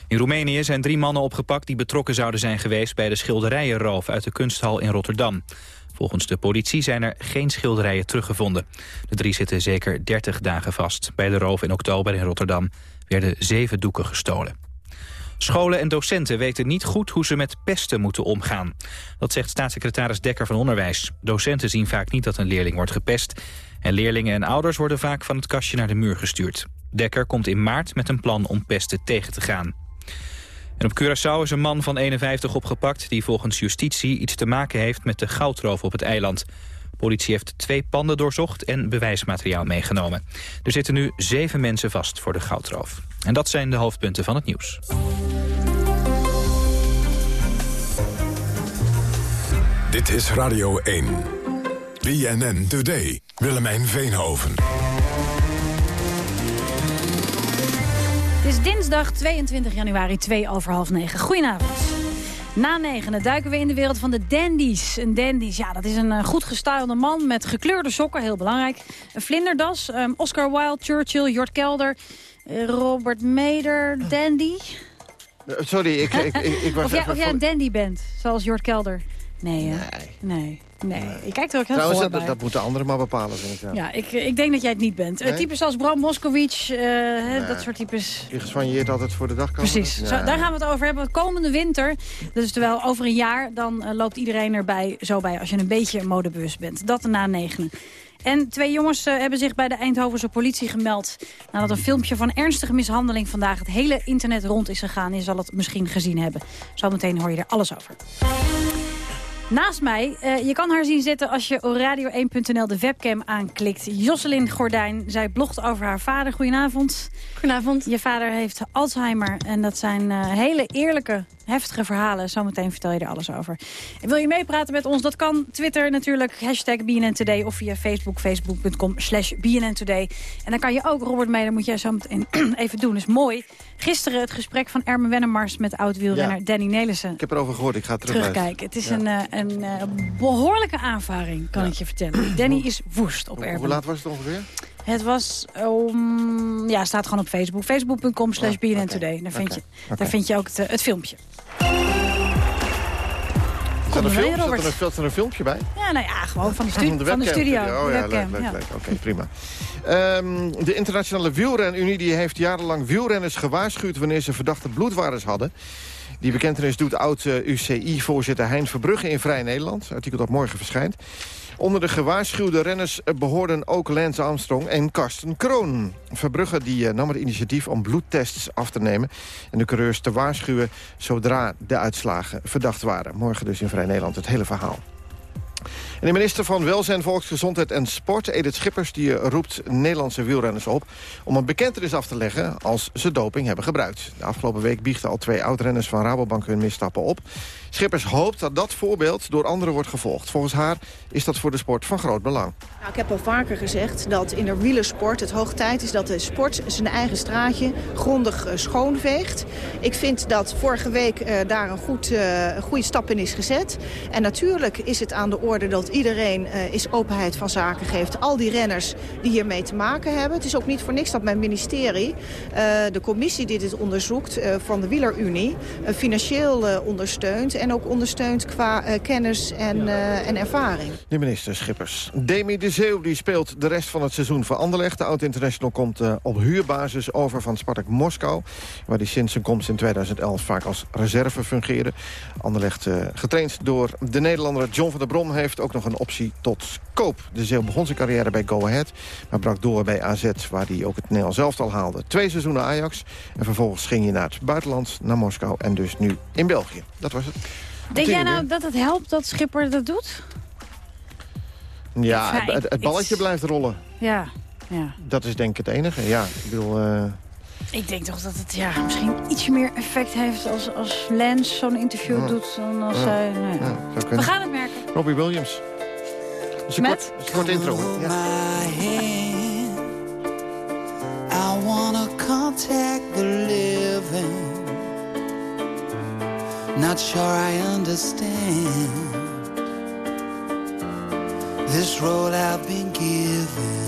In Roemenië zijn drie mannen opgepakt die betrokken zouden zijn geweest bij de schilderijenroof uit de kunsthal in Rotterdam. Volgens de politie zijn er geen schilderijen teruggevonden. De drie zitten zeker 30 dagen vast. Bij de roof in oktober in Rotterdam werden zeven doeken gestolen. Scholen en docenten weten niet goed hoe ze met pesten moeten omgaan. Dat zegt staatssecretaris Dekker van Onderwijs. Docenten zien vaak niet dat een leerling wordt gepest... en leerlingen en ouders worden vaak van het kastje naar de muur gestuurd. Dekker komt in maart met een plan om pesten tegen te gaan. En op Curaçao is een man van 51 opgepakt... die volgens justitie iets te maken heeft met de goudroof op het eiland. Politie heeft twee panden doorzocht en bewijsmateriaal meegenomen. Er zitten nu zeven mensen vast voor de goudroof. En dat zijn de hoofdpunten van het nieuws. Dit is Radio 1. BNN Today. Willemijn Veenhoven. Is dinsdag 22 januari, 2 over half 9. Goedenavond. Na negenen duiken we in de wereld van de dandies. Een dandies, ja, dat is een uh, goed gestylede man met gekleurde sokken, heel belangrijk. Een vlinderdas, um, Oscar Wilde, Churchill, Jort Kelder, uh, Robert Meder, dandy. Uh, sorry, ik, ik, ik, ik was of, jij, of jij een dandy bent, zoals Jort Kelder. Nee, nee. nee. Nee, ik kijk er ook heel Trouwens, voor dat, dat moeten anderen maar bepalen, vind ik. Ja, ja ik, ik denk dat jij het niet bent. Nee? Uh, types als Bram Moskowitz, uh, nee. dat soort types. Die gesvanjeerd altijd voor de dag komen. Precies, Zo, daar gaan we het over hebben. Komende winter, dus terwijl over een jaar... dan uh, loopt iedereen erbij zo bij als je een beetje modebewust bent. Dat na negenen. En twee jongens uh, hebben zich bij de Eindhovense politie gemeld... nadat een filmpje van ernstige mishandeling vandaag het hele internet rond is gegaan. Je zal het misschien gezien hebben. Zometeen hoor je er alles over. Naast mij, uh, je kan haar zien zitten als je radio1.nl de webcam aanklikt. Jocelyn Gordijn, zij blogt over haar vader. Goedenavond. Goedenavond. Je vader heeft Alzheimer en dat zijn uh, hele eerlijke, heftige verhalen. Zometeen vertel je er alles over. En wil je meepraten met ons? Dat kan. Twitter natuurlijk, hashtag BNN Today of via Facebook, facebook.com slash BNN Today. En dan kan je ook, Robert Meijer, moet jij zo meteen even doen. is mooi. Gisteren het gesprek van Ermen Wennemars met oud-wielrenner ja. Danny Nelissen. Ik heb erover gehoord, ik ga terug terugkijken. Het is ja. een, uh, een uh, behoorlijke aanvaring, kan ja. ik je vertellen. Danny is woest op Ermen. Hoe laat was het ongeveer? Het was, um, ja, staat gewoon op Facebook. Facebook.com slash BNN. Today. Daar vind, je, okay. daar vind je ook het, het filmpje. Er, een film? Zat er, een, er een filmpje bij? Ja, nou ja, gewoon van de, stu van de, van de studio. Oh ja, leuk, leuk, leuk. Oké, okay, prima. Um, de Internationale Wielrenunie die heeft jarenlang wielrenners gewaarschuwd... wanneer ze verdachte bloedwaardes hadden. Die bekentenis doet oud-UCI-voorzitter Hein Verbrugge in Vrij Nederland. Artikel dat morgen verschijnt. Onder de gewaarschuwde renners behoorden ook Lance Armstrong en Karsten Kroon. Verbrugge die nam het initiatief om bloedtests af te nemen... en de coureurs te waarschuwen zodra de uitslagen verdacht waren. Morgen dus in Vrij Nederland het hele verhaal. En de minister van Welzijn, Volksgezondheid en Sport, Edith Schippers... die roept Nederlandse wielrenners op om een bekentenis af te leggen... als ze doping hebben gebruikt. De afgelopen week biegden al twee oudrenners van Rabobank hun misstappen op. Schippers hoopt dat dat voorbeeld door anderen wordt gevolgd. Volgens haar is dat voor de sport van groot belang. Nou, ik heb al vaker gezegd dat in de wielersport het hoog tijd is... dat de sport zijn eigen straatje grondig uh, schoonveegt. Ik vind dat vorige week uh, daar een, goed, een goede stap in is gezet. En natuurlijk is het aan de orde dat iedereen is openheid van zaken geeft. Al die renners die hiermee te maken hebben. Het is ook niet voor niks dat mijn ministerie, de commissie die dit onderzoekt... van de Wielerunie, financieel ondersteunt en ook ondersteunt qua uh, kennis en, uh, en ervaring. De minister Schippers. Demi de Zeeuw die speelt de rest van het seizoen voor Anderlecht. De oud-international komt uh, op huurbasis over van Spartak Moskou... waar hij sinds zijn komst in 2011 vaak als reserve fungeerde. Anderlecht, getraind door de Nederlander John van der Brom... heeft ook nog een optie tot koop. De Zeeuw begon zijn carrière bij Go Ahead... maar brak door bij AZ, waar hij ook het Nederlands elftal haalde. Twee seizoenen Ajax en vervolgens ging hij naar het buitenland... naar Moskou en dus nu in België. Dat was het. Denk jij nou dat het helpt dat Schipper dat doet? Ja, het, het, balletje blijft rollen. Ja, ja. Dat is denk ik het enige. Ja, ik bedoel... Uh... Ik denk toch dat het ja, misschien ietsje meer effect heeft als, als Lance zo'n interview doet dan als zij... Nou ja. We gaan het merken. Robbie Williams. Dus Met? Een kort intro. Ja. I wanna contact the living Not sure I understand this role I've been given.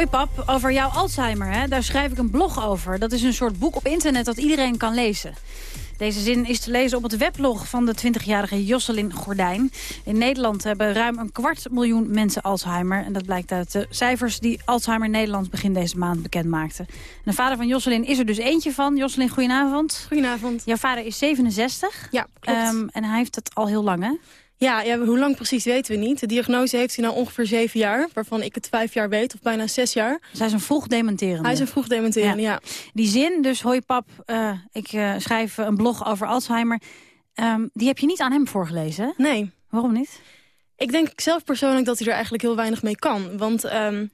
Hoi pap, over jouw Alzheimer, hè? daar schrijf ik een blog over. Dat is een soort boek op internet dat iedereen kan lezen. Deze zin is te lezen op het weblog van de 20-jarige Josselin Gordijn. In Nederland hebben ruim een kwart miljoen mensen Alzheimer. En dat blijkt uit de cijfers die Alzheimer Nederland begin deze maand bekend maakte. En de vader van Josselin is er dus eentje van. Josselin, goedenavond. Goedenavond. Jouw vader is 67. Ja, klopt. Um, en hij heeft het al heel lang, hè? Ja, ja, hoe lang precies weten we niet. De diagnose heeft hij nou ongeveer zeven jaar, waarvan ik het vijf jaar weet, of bijna zes jaar. Dus hij is een vroeg dementerende. Hij is een vroeg dementerende, ja. Die zin, dus hoi pap, uh, ik uh, schrijf een blog over Alzheimer, um, die heb je niet aan hem voorgelezen? Nee. Waarom niet? Ik denk zelf persoonlijk dat hij er eigenlijk heel weinig mee kan. Want um,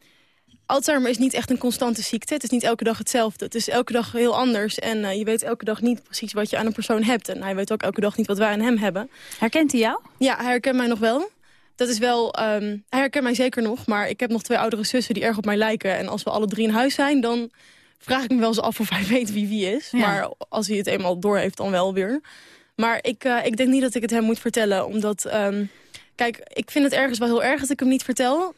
Alzheimer is niet echt een constante ziekte. Het is niet elke dag hetzelfde. Het is elke dag heel anders. En uh, je weet elke dag niet precies wat je aan een persoon hebt. En hij weet ook elke dag niet wat wij aan hem hebben. Herkent hij jou? Ja, hij herkent mij nog wel. Dat is wel... Um, hij herkent mij zeker nog. Maar ik heb nog twee oudere zussen die erg op mij lijken. En als we alle drie in huis zijn, dan vraag ik me wel eens af of hij weet wie wie is. Ja. Maar als hij het eenmaal door heeft, dan wel weer. Maar ik, uh, ik denk niet dat ik het hem moet vertellen. Omdat... Um, kijk, ik vind het ergens wel heel erg dat ik hem niet vertel...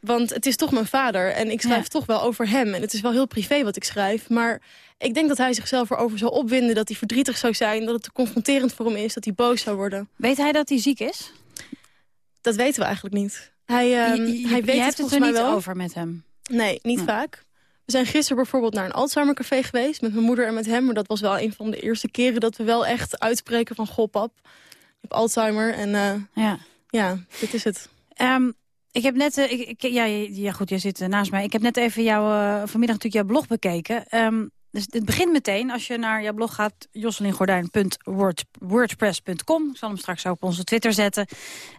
Want het is toch mijn vader en ik schrijf ja. toch wel over hem. En het is wel heel privé wat ik schrijf. Maar ik denk dat hij zichzelf erover zou opwinden, dat hij verdrietig zou zijn... dat het te confronterend voor hem is, dat hij boos zou worden. Weet hij dat hij ziek is? Dat weten we eigenlijk niet. Hij, um, je, je, hij weet je het hebt het er niet wel. over met hem? Nee, niet vaak. We zijn gisteren bijvoorbeeld naar een Alzheimercafé geweest... met mijn moeder en met hem. Maar dat was wel een van de eerste keren dat we wel echt uitspreken van... goh, pap, je hebt Alzheimer en uh, ja. ja, dit is het. Um, ik heb net, uh, ik, ja, ja goed, jij zit uh, naast mij. Ik heb net even jouw, uh, vanmiddag natuurlijk jouw blog bekeken. Um, dus het begint meteen als je naar jouw blog gaat, josselingordijn.wordpress.com. Ik zal hem straks ook op onze Twitter zetten.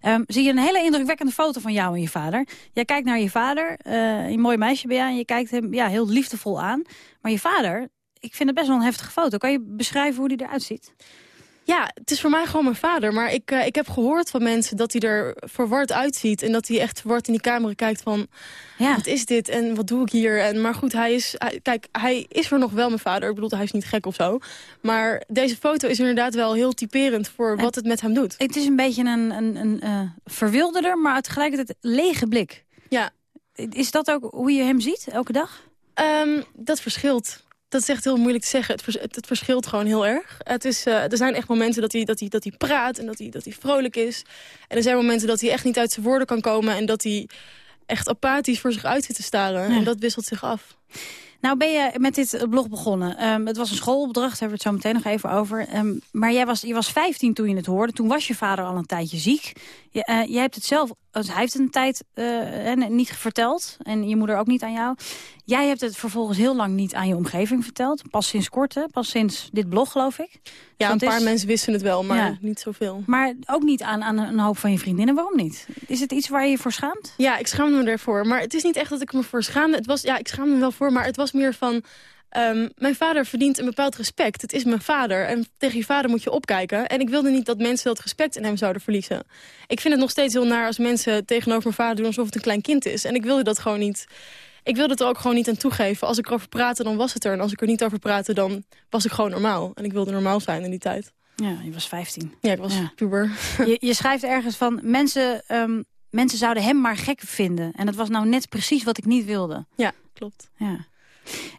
Um, zie je een hele indrukwekkende foto van jou en je vader. Jij kijkt naar je vader, een mooi meisje ben je en je kijkt hem ja, heel liefdevol aan. Maar je vader, ik vind het best wel een heftige foto. Kan je beschrijven hoe die eruit ziet? Ja, het is voor mij gewoon mijn vader. Maar ik, uh, ik heb gehoord van mensen dat hij er verward uitziet. En dat hij echt verward in die camera kijkt van... Ja. wat is dit en wat doe ik hier? En, maar goed, hij is, hij, kijk, hij is er nog wel, mijn vader. Ik bedoel, hij is niet gek of zo. Maar deze foto is inderdaad wel heel typerend voor wat het met hem doet. Het is een beetje een, een, een uh, verwilderder, maar tegelijkertijd lege blik. Ja. Is dat ook hoe je hem ziet, elke dag? Um, dat verschilt. Dat is echt heel moeilijk te zeggen. Het, vers, het, het verschilt gewoon heel erg. Het is, uh, er zijn echt momenten dat hij, dat, hij, dat hij praat en dat hij, dat hij vrolijk is. En er zijn momenten dat hij echt niet uit zijn woorden kan komen... en dat hij echt apathisch voor zich uit zit te staren. Ja. En dat wisselt zich af. Nou ben je met dit blog begonnen. Um, het was een schoolopdracht, hebben we het zo meteen nog even over. Um, maar jij was, je was 15 toen je het hoorde. Toen was je vader al een tijdje ziek. Je, uh, jij hebt het zelf, hij heeft het een tijd uh, niet verteld. En je moeder ook niet aan jou. Jij hebt het vervolgens heel lang niet aan je omgeving verteld. Pas sinds kort, hè? Pas sinds dit blog, geloof ik. Ja, dus een paar is... mensen wisten het wel, maar ja. niet zoveel. Maar ook niet aan, aan een hoop van je vriendinnen. Waarom niet? Is het iets waar je je voor schaamt? Ja, ik schaam me ervoor. Maar het is niet echt dat ik me voor schaamde. Het was, ja, ik schaam me wel voor, maar het was meer van... Um, mijn vader verdient een bepaald respect. Het is mijn vader. En tegen je vader moet je opkijken. En ik wilde niet dat mensen dat respect in hem zouden verliezen. Ik vind het nog steeds heel naar als mensen tegenover mijn vader doen... alsof het een klein kind is. En ik wilde dat gewoon niet... Ik wilde het er ook gewoon niet aan toegeven. Als ik erover praatte, dan was het er. En als ik er niet over praatte, dan was ik gewoon normaal. En ik wilde normaal zijn in die tijd. Ja, je was 15. Ja, ik was ja. puber. Je, je, schrijft ergens van... Mensen, um, mensen zouden hem maar gek vinden. En dat was nou net precies wat ik niet wilde. Ja, klopt. Ja.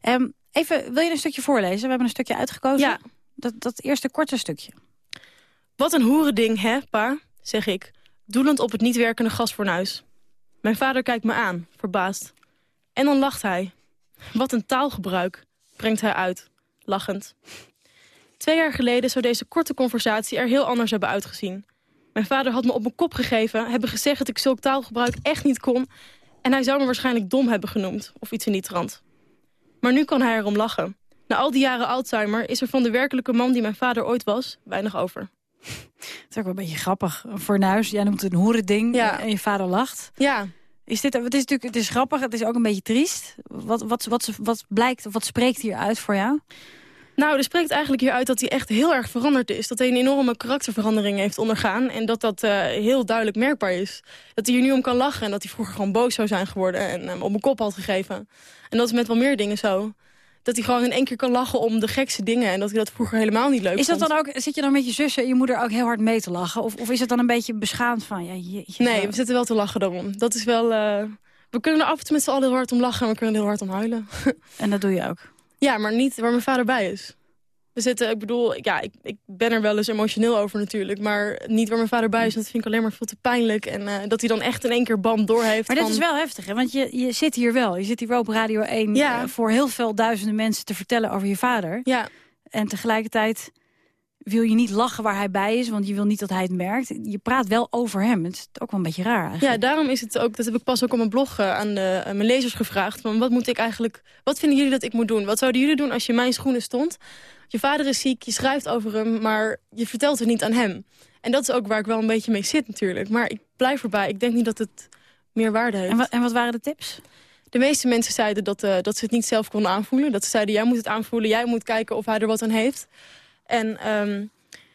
Um, Even, wil je een stukje voorlezen? We hebben een stukje uitgekozen. Ja. Dat, dat eerste korte stukje. Wat een hoerending, hè, pa, zeg ik, doelend op het niet werkende gasfornuis. Mijn vader kijkt me aan, verbaasd. En dan lacht hij. Wat een taalgebruik, brengt hij uit, lachend. Twee jaar geleden zou deze korte conversatie er heel anders hebben uitgezien. Mijn vader had me op mijn kop gegeven, hebben gezegd dat ik zulk taalgebruik echt niet kon... en hij zou me waarschijnlijk dom hebben genoemd, of iets in die trant. Maar nu kan hij erom lachen. Na al die jaren Alzheimer is er van de werkelijke man die mijn vader ooit was... weinig over. Het is ook wel een beetje grappig. Een fornuis, jij noemt het een hoerending ja. en je vader lacht. Ja. Is dit, het is natuurlijk het is grappig, het is ook een beetje triest. Wat, wat, wat, wat blijkt, wat spreekt hier uit voor jou? Nou, er spreekt eigenlijk hieruit dat hij echt heel erg veranderd is. Dat hij een enorme karakterverandering heeft ondergaan. En dat dat uh, heel duidelijk merkbaar is. Dat hij hier nu om kan lachen. En dat hij vroeger gewoon boos zou zijn geworden. En um, op mijn kop had gegeven. En dat is met wel meer dingen zo. Dat hij gewoon in één keer kan lachen om de gekste dingen. En dat hij dat vroeger helemaal niet leuk is dat vond. dan ook, zit je dan met je zussen en je moeder ook heel hard mee te lachen? Of, of is het dan een beetje beschaamd van, ja, jeetje, Nee, we zitten wel te lachen daarom. Dat is wel... eh, we kunnen er af en toe met z'n allen heel hard om lachen... en we kunnen er heel hard om huilen. En dat doe je ook? Ja, maar niet waar mijn vader bij is. We zitten, ik bedoel, ja, ik, ik ben er wel eens emotioneel over natuurlijk... maar niet waar mijn vader bij is, dat vind ik alleen maar veel te pijnlijk. En eh, dat hij dan echt in één keer bam door heeft. Maar dit van- is wel heftig, hè? Want je, je zit hier wel. Je zit hier op Radio 1 Ja. eh, voor heel veel duizenden mensen te vertellen over je vader. Ja. En tegelijkertijd wil je niet lachen waar hij bij is, want je wil niet dat hij het merkt. Je praat wel over hem. Het is ook wel een beetje raar eigenlijk. Ja, daarom is het ook, dat heb ik pas ook op mijn blog eh, aan, de, aan mijn lezers gevraagd. Van wat moet ik eigenlijk, wat vinden jullie dat ik moet doen? Wat zouden jullie doen als je in mijn schoenen stond? Je vader is ziek, je schrijft over hem, maar je vertelt het niet aan hem. En dat is ook waar ik wel een beetje mee zit natuurlijk. Maar ik blijf erbij. Ik denk niet dat het meer waarde heeft. En, wat, en wat waren de tips? De meeste mensen zeiden dat, eh, dat ze het niet zelf konden aanvoelen. Dat ze zeiden, jij moet het aanvoelen, jij moet kijken of hij er wat aan heeft. En, ehm,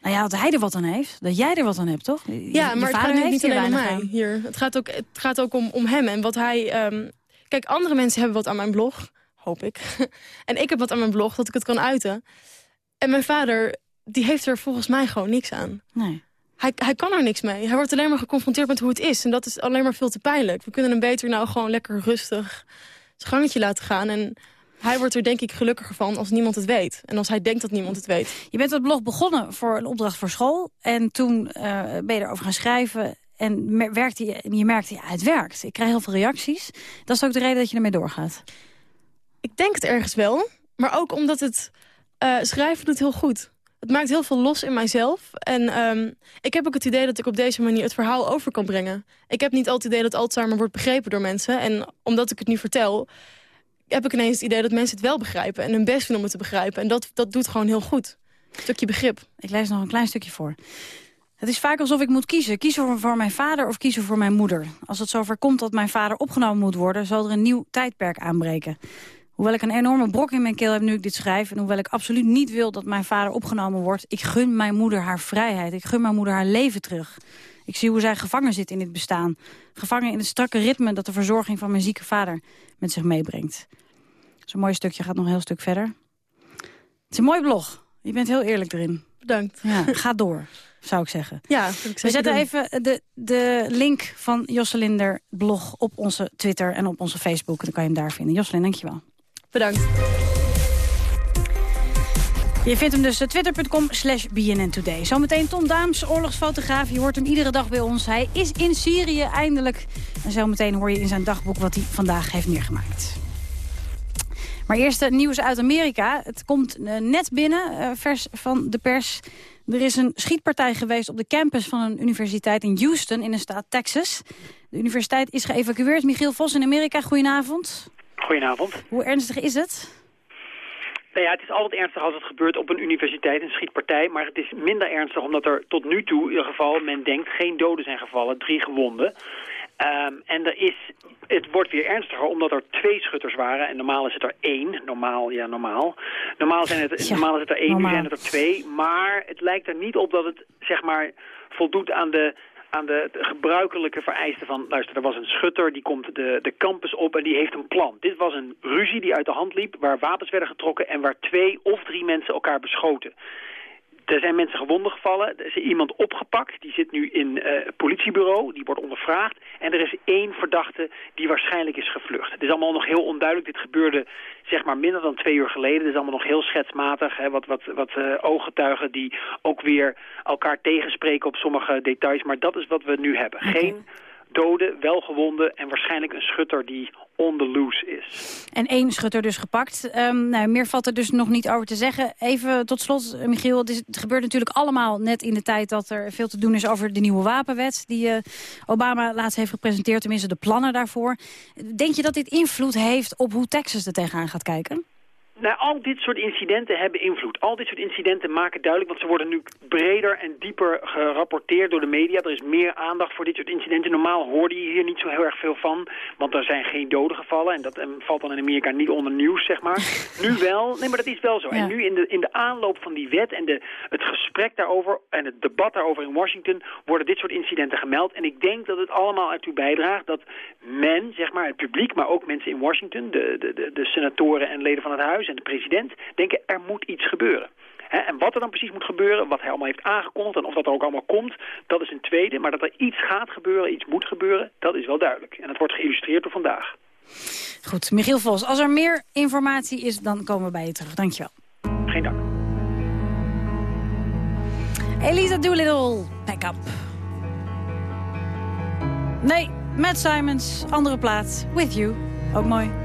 Nou ja, dat hij er wat aan heeft. Dat jij er wat aan hebt, toch? Ja, je maar het gaat niet alleen om mij hier. Het gaat ook, het gaat ook om, om hem en wat hij... ehm, kijk, andere mensen hebben wat aan mijn blog, hoop ik. en ik heb wat aan mijn blog, dat ik het kan uiten. En mijn vader, die heeft er volgens mij gewoon niks aan. Nee. Hij, hij kan er niks mee. Hij wordt alleen maar geconfronteerd met hoe het is. En dat is alleen maar veel te pijnlijk. We kunnen hem beter nou gewoon lekker rustig zijn gangetje laten gaan. En hij wordt er denk ik gelukkiger van als niemand het weet. En als hij denkt dat niemand het weet. Je bent dat blog begonnen voor een opdracht voor school. En toen eh, ben je erover gaan schrijven. En mer- werkte je, je merkte, ja, het werkt. Ik krijg heel veel reacties. Dat is ook de reden dat je ermee doorgaat. Ik denk het ergens wel. Maar ook omdat het eh, schrijven doet heel goed. Het maakt heel veel los in mijzelf. En ehm, ik heb ook het idee dat ik op deze manier het verhaal over kan brengen. Ik heb niet altijd het idee dat Alzheimer wordt begrepen door mensen. En omdat ik het nu vertel, heb ik ineens het idee dat mensen het wel begrijpen. En hun best doen om het te begrijpen. En dat, dat doet gewoon heel goed. Een stukje begrip. Ik lees nog een klein stukje voor. Het is vaak alsof ik moet kiezen. Kiezen voor, mijn vader of kiezen voor mijn moeder. Als het zover komt dat mijn vader opgenomen moet worden... zal er een nieuw tijdperk aanbreken. Hoewel ik een enorme brok in mijn keel heb nu ik dit schrijf... en hoewel ik absoluut niet wil dat mijn vader opgenomen wordt... ik gun mijn moeder haar vrijheid. Ik gun mijn moeder haar leven terug. Ik zie hoe zij gevangen zit in dit bestaan. Gevangen in het strakke ritme dat de verzorging van mijn zieke vader met zich meebrengt. Zo'n mooi stukje gaat nog een heel stuk verder. Het is een mooi blog. Je bent heel eerlijk erin. Bedankt. Ja, ga door, zou ik zeggen. Ja, ik We zetten doen. even de, de link van Josselinder blog op onze Twitter en op onze Facebook. Dan kan je hem daar vinden. Josselin, dankjewel. Bedankt. Je vindt hem dus eh, twitter.com slash BNN Today. Zometeen Tom Daams, oorlogsfotograaf. Je hoort hem iedere dag bij ons. Hij is in Syrië eindelijk. En zometeen hoor je in zijn dagboek wat hij vandaag heeft neergemaakt. Maar eerst eh, nieuws uit Amerika. Het komt eh, net binnen, vers van de pers. Er is een schietpartij geweest op de campus van een universiteit in Houston in de staat Texas. De universiteit is geëvacueerd. Michiel Vos in Amerika, goedenavond. Goedenavond. Hoe ernstig is het? Nou ja, het is altijd ernstig als het gebeurt op een universiteit, een schietpartij. Maar het is minder ernstig omdat er tot nu toe, in ieder geval, men denkt, geen doden zijn gevallen, drie gewonden. Ehm, en er is, het wordt weer ernstiger omdat er twee schutters waren. En normaal is het er één. Normaal, ja, normaal. Normaal, zijn het, normaal is het er één, normaal. nu zijn het er twee. Maar het lijkt er niet op dat het, zeg maar, voldoet aan de aan de, gebruikelijke vereisten van... luister, er was een schutter, die komt de, de campus op en die heeft een plan. Dit was een ruzie die uit de hand liep, waar wapens werden getrokken... en waar twee of drie mensen elkaar beschoten. Er zijn mensen gewonden gevallen. Er is iemand opgepakt. Die zit nu in eh, het politiebureau. Die wordt ondervraagd. En er is één verdachte die waarschijnlijk is gevlucht. Het is allemaal nog heel onduidelijk. Dit gebeurde zeg maar minder dan twee uur geleden. Het is allemaal nog heel schetsmatig. Hè? Wat, wat, wat eh, ooggetuigen die ook weer elkaar tegenspreken op sommige details. Maar dat is wat we nu hebben. Geen doden, wel gewonden en waarschijnlijk een schutter die on the loose is. En één schutter dus gepakt. Ehm, nou, meer valt er dus nog niet over te zeggen. Even tot slot, eh, Michiel. Het gebeurt natuurlijk allemaal net in de tijd dat er veel te doen is over de nieuwe wapenwet. Die eh, Obama laatst heeft gepresenteerd, tenminste de plannen daarvoor. Denk je dat dit invloed heeft op hoe Texas er tegenaan gaat kijken? Nou, al dit soort incidenten hebben invloed. Al dit soort incidenten maken duidelijk, want ze worden nu breder en dieper gerapporteerd door de media. Er is meer aandacht voor dit soort incidenten. Normaal hoorde je hier niet zo heel erg veel van, want er zijn geen doden gevallen. En dat em, valt dan in Amerika niet onder nieuws, zeg maar. nu wel, nee, maar dat is wel zo. En nu in de, in de aanloop van die wet en de, het gesprek daarover en het debat daarover in Washington worden dit soort incidenten gemeld. En ik denk dat het allemaal ertoe bijdraagt dat men, zeg maar het publiek, maar ook mensen in Washington, de, de, de, de senatoren en leden van het huis, huis en de president denken er moet iets gebeuren. En wat er dan precies moet gebeuren, wat hij allemaal heeft aangekondigd... en of dat er ook allemaal komt, dat is een tweede. Maar dat er iets gaat gebeuren, iets moet gebeuren, dat is wel duidelijk. En dat wordt geïllustreerd door vandaag. Goed, Michiel Vos, als er meer informatie is, dan komen we bij je terug. Dankjewel. Geen dank. Elisa Doolittle, back up. Nee, Matt Simons, andere plaats, With You. Ook mooi.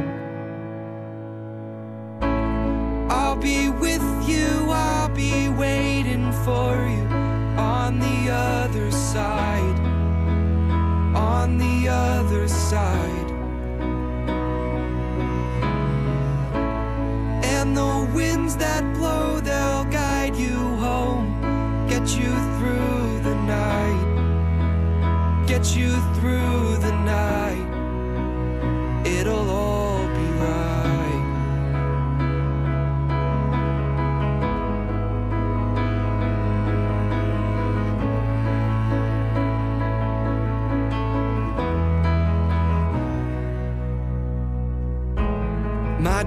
Side. And the winds that blow, they'll guide you home, get you through the night, get you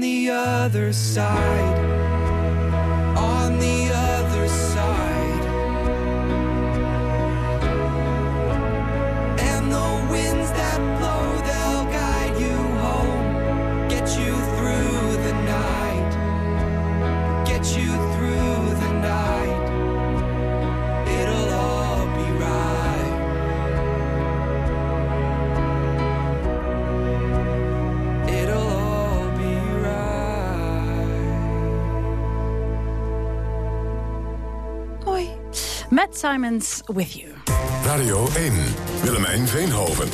The other side. Matt Simons, With You. Radio 1, Willemijn Veenhoven.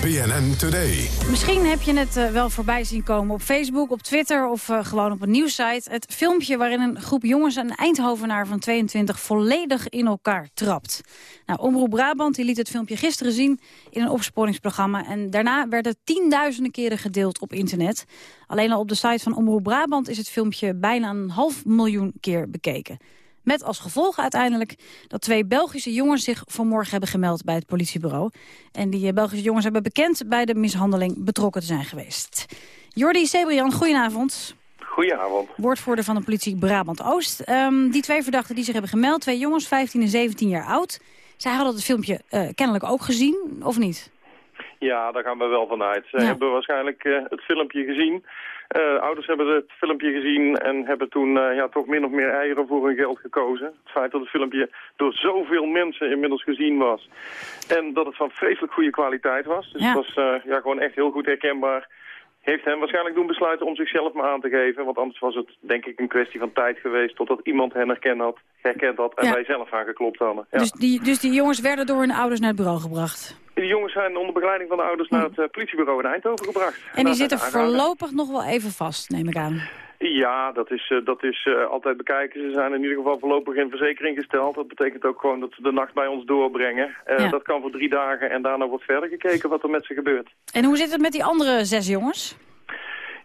BNN Today. Misschien heb je het eh, wel voorbij zien komen op Facebook, op Twitter of eh, gewoon op een nieuwssite. Het filmpje waarin een groep jongens een Eindhovenaar van 22 volledig in elkaar trapt. Nou, Omroep Brabant die liet het filmpje gisteren zien in een opsporingsprogramma. En daarna werd het tienduizenden keren gedeeld op internet. Alleen al op de site van Omroep Brabant is het filmpje bijna een half miljoen keer bekeken. Met als gevolg uiteindelijk dat twee Belgische jongens zich vanmorgen hebben gemeld bij het politiebureau. En die eh, Belgische jongens hebben bekend bij de mishandeling betrokken te zijn geweest. Jordi Sebrian, goedenavond. Goedenavond. Woordvoerder van de politie Brabant-Oost. Ehm, die twee verdachten die zich hebben gemeld, twee jongens, 15 en 17 jaar oud. Zij hadden het filmpje eh, kennelijk ook gezien, of niet? Ja, daar gaan we wel vanuit. Ze hebben waarschijnlijk eh, het filmpje gezien. Eh, ouders hebben het filmpje gezien en hebben toen eh, ja, toch min of meer eieren voor hun geld gekozen. Het feit dat het filmpje door zoveel mensen inmiddels gezien was. En dat het van vreselijk goede kwaliteit was. Dus Ja. het was eh, ja, gewoon echt heel goed herkenbaar. heeft hen waarschijnlijk doen besluiten om zichzelf maar aan te geven. Want anders was het denk ik een kwestie van tijd geweest totdat iemand hen herkend had, herkend had en wij zelf aangeklopt hadden. Ja. Dus, die, dus die jongens werden door hun ouders naar het bureau gebracht? Die jongens zijn onder begeleiding van de ouders naar het uh, politiebureau in Eindhoven gebracht. En die zitten voorlopig nog wel even vast, neem ik aan. Ja, dat is, uh, dat is uh, altijd bekijken. Ze zijn in ieder geval voorlopig in verzekering gesteld. Dat betekent ook gewoon dat ze de nacht bij ons doorbrengen. Uh, ja. Dat kan voor drie dagen en daarna wordt verder gekeken wat er met ze gebeurt. En hoe zit het met die andere zes jongens?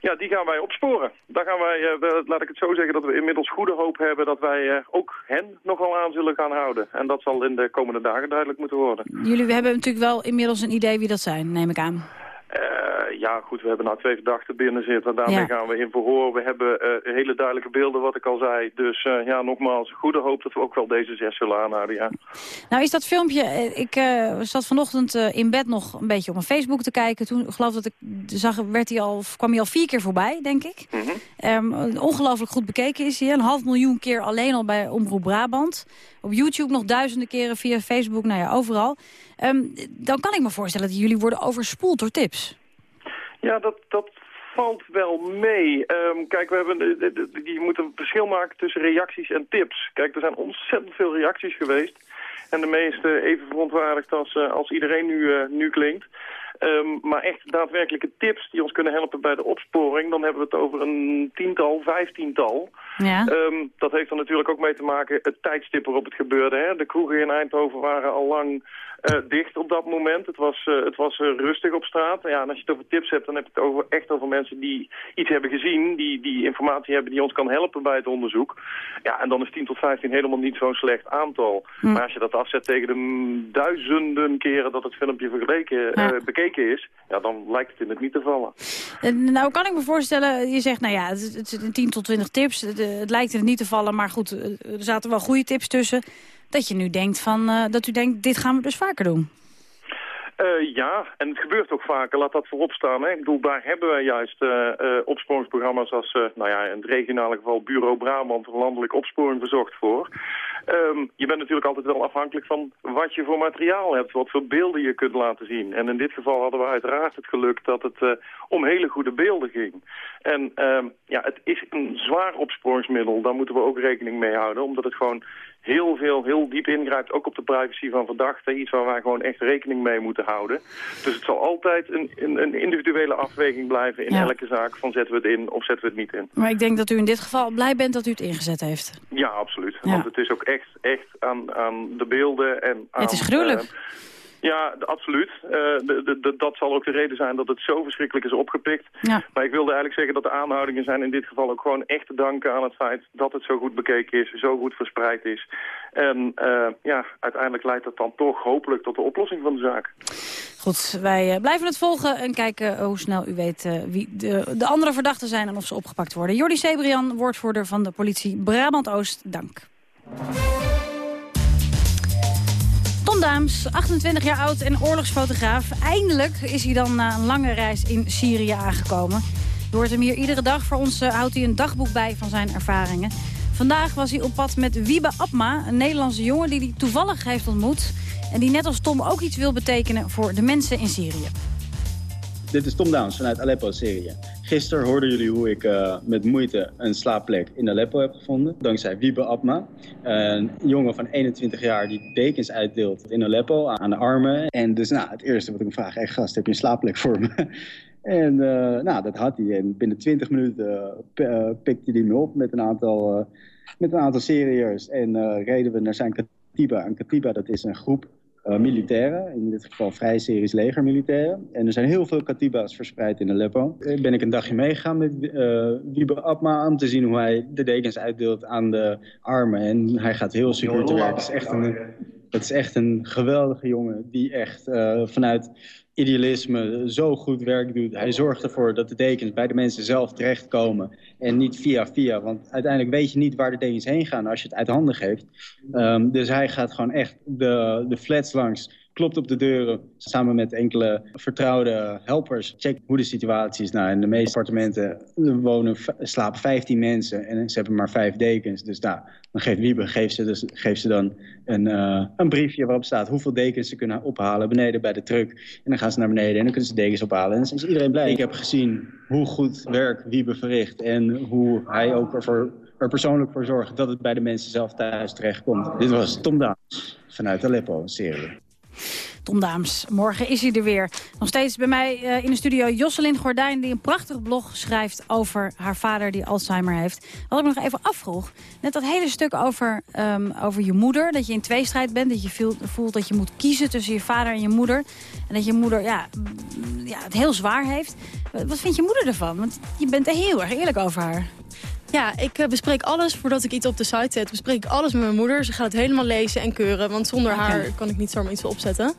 Ja, die gaan wij opsporen. Daar gaan wij, uh, laat ik het zo zeggen, dat we inmiddels goede hoop hebben dat wij uh, ook hen nogal aan zullen gaan houden. En dat zal in de komende dagen duidelijk moeten worden. Jullie hebben natuurlijk wel inmiddels een idee wie dat zijn, neem ik aan. Uh, ja, goed, we hebben nou twee verdachten binnen zitten. Daarmee ja. gaan we in verhoor. We hebben uh, hele duidelijke beelden, wat ik al zei. Dus uh, ja, nogmaals, goede hoop dat we ook wel deze zes zullen aanhouden, ja. Nou is dat filmpje, ik zat vanochtend in bed nog een beetje op mijn Facebook te kijken. Toen geloof dat ik zag, werd hij al, kwam hij al vier keer voorbij, denk ik. Mm -hmm. um, ongelooflijk goed bekeken is hij. Een half miljoen keer alleen al bij Omroep Brabant. Op YouTube nog duizenden keren via Facebook, nou ja, overal. Um, dan kan ik me voorstellen dat jullie worden overspoeld door tips. Ja, dat, dat valt wel mee. Um, kijk, we hebben, je moet een verschil maken tussen reacties en tips. Kijk, er zijn ontzettend veel reacties geweest. En de meeste even verontwaardigd als, uh, als iedereen nu, uh, nu klinkt. Um, maar echt daadwerkelijke tips die ons kunnen helpen bij de opsporing... dan hebben we het over een tiental, vijftiental. Ja. Um, dat heeft er natuurlijk ook mee te maken het tijdstip waarop het gebeurde. Hè? De kroegen in Eindhoven waren al lang uh, dicht op dat moment. Het was, uh, het was uh, rustig op straat. Ja, en als je het over tips hebt, dan heb je het over, echt over mensen die iets hebben gezien... Die, die informatie hebben die ons kan helpen bij het onderzoek. Ja, en dan is 10 tot 15 helemaal niet zo'n slecht aantal. Hm. Maar als je dat afzet tegen de duizenden keren dat het filmpje vergeleken, ja. bekeken is... ja, dan lijkt het in het niet te vallen. nou, kan ik me voorstellen, je zegt, nou ja, het, het zijn 10 tot 20 tips. Het, het lijkt in het niet te vallen, maar goed, er zaten wel goede tips tussen dat je nu denkt van, uh, dat u denkt, dit gaan we dus vaker doen? Uh, ja, en het gebeurt ook vaker, laat dat voorop staan. Hè. Ik bedoel, daar hebben wij juist uh, opsporingsprogramma's als, nou ja, in het regionale geval Bureau Brabant, landelijk opsporing verzocht voor. Um, je bent natuurlijk altijd wel afhankelijk van wat je voor materiaal hebt, wat voor beelden je kunt laten zien. En in dit geval hadden we uiteraard het geluk dat het om hele goede beelden ging. En um, ja, het is een zwaar opsporingsmiddel, daar moeten we ook rekening mee houden, omdat het gewoon heel veel, heel diep ingrijpt, ook op de privacy van verdachten. Iets waar wij gewoon echt rekening mee moeten houden. Dus het zal altijd een, een, een individuele afweging blijven in ja. elke zaak van zetten we het in of zetten we het niet in. Maar ik denk dat u in dit geval blij bent dat u het ingezet heeft. Ja, absoluut. Ja. Want het is ook echt, echt aan, aan de beelden en aan... Het is gruwelijk. Uh, ja, absoluut. Uh, de, de, de, dat zal ook de reden zijn dat het zo verschrikkelijk is opgepikt. Ja. Maar ik wilde eigenlijk zeggen dat de aanhoudingen zijn in dit geval ook gewoon echt te danken aan het feit dat het zo goed bekeken is, zo goed verspreid is. En uh, ja, uiteindelijk leidt dat dan toch hopelijk tot de oplossing van de zaak. Goed, wij uh, blijven het volgen en kijken hoe snel u weet wie de, de andere verdachten zijn en of ze opgepakt worden. Jordi Sebrian, woordvoerder van de politie Brabant-Oost, dank. Daams, 28 jaar oud en oorlogsfotograaf. Eindelijk is hij dan na een lange reis in Syrië aangekomen. Je hoort hem hier iedere dag. Voor ons uh, houdt hij een dagboek bij van zijn ervaringen. Vandaag was hij op pad met Wiebe Abma, een Nederlandse jongen die hij toevallig heeft ontmoet. En die net als Tom ook iets wil betekenen voor de mensen in Syrië. Dit is Tom Downs vanuit Aleppo, Syrië. Gisteren hoorden jullie hoe ik uh, met moeite een slaapplek in Aleppo heb gevonden. Dankzij Wiebe Abma, een jongen van 21 jaar die dekens uitdeelt in Aleppo aan de armen. En dus nou, het eerste wat ik me vraag, gast, heb je een slaapplek voor me? En uh, nou, dat had hij. En binnen 20 minuten uh, pikte hij me op met een aantal, met een aantal Syriërs. En reden we naar zijn Katiba. En Katiba, dat is een groep uh, militairen, in dit geval vrij Syrisch legermilitairen. En er zijn heel veel katiba's verspreid in Aleppo. Uh, ben ik een dagje meegegaan met uh, Wiebe Abma om te zien hoe hij de dekens uitdeelt aan de armen. En hij gaat heel secuur te werk. Het is echt een, het is echt een geweldige jongen die echt vanuit idealisme zo goed werk doet. Hij zorgt ervoor dat de dekens bij de mensen zelf terechtkomen en niet via via. Want uiteindelijk weet je niet waar de dekens heen gaan als je het uit handen geeft. Um, dus hij gaat gewoon echt de, de flats langs klopt op de deuren samen met enkele vertrouwde helpers. Check hoe de situatie is. Nou, in de meeste appartementen wonen, slapen 15 mensen en ze hebben maar vijf dekens. Dus nou, dan geeft Wiebe geeft ze, dus, geeft ze dan een, uh, een briefje waarop staat hoeveel dekens ze kunnen ophalen beneden bij de truck. En dan gaan ze naar beneden en dan kunnen ze dekens ophalen. En dan is iedereen blij. Ik heb gezien hoe goed werk Wiebe verricht en hoe hij ook ervoor, er persoonlijk voor zorgt dat het bij de mensen zelf thuis terechtkomt. Dit was Tom Daams vanuit Aleppo-serie. Tom Daams, morgen is hij er weer. Nog steeds bij mij uh, in de studio Josselin Gordijn... die een prachtig blog schrijft over haar vader die Alzheimer heeft. Wat ik nog even afvroeg. Net dat hele stuk over, um, over je moeder. Dat je in tweestrijd bent. Dat je voelt dat je moet kiezen tussen je vader en je moeder. En dat je moeder ja, ja, het heel zwaar heeft. Wat vindt je moeder ervan? Want je bent er heel erg eerlijk over haar. Ja, ik uh, bespreek alles voordat ik iets op de site zet. Bespreek ik alles met mijn moeder. Ze gaat het helemaal lezen en keuren. Want zonder okay. haar kan ik niet zomaar iets opzetten.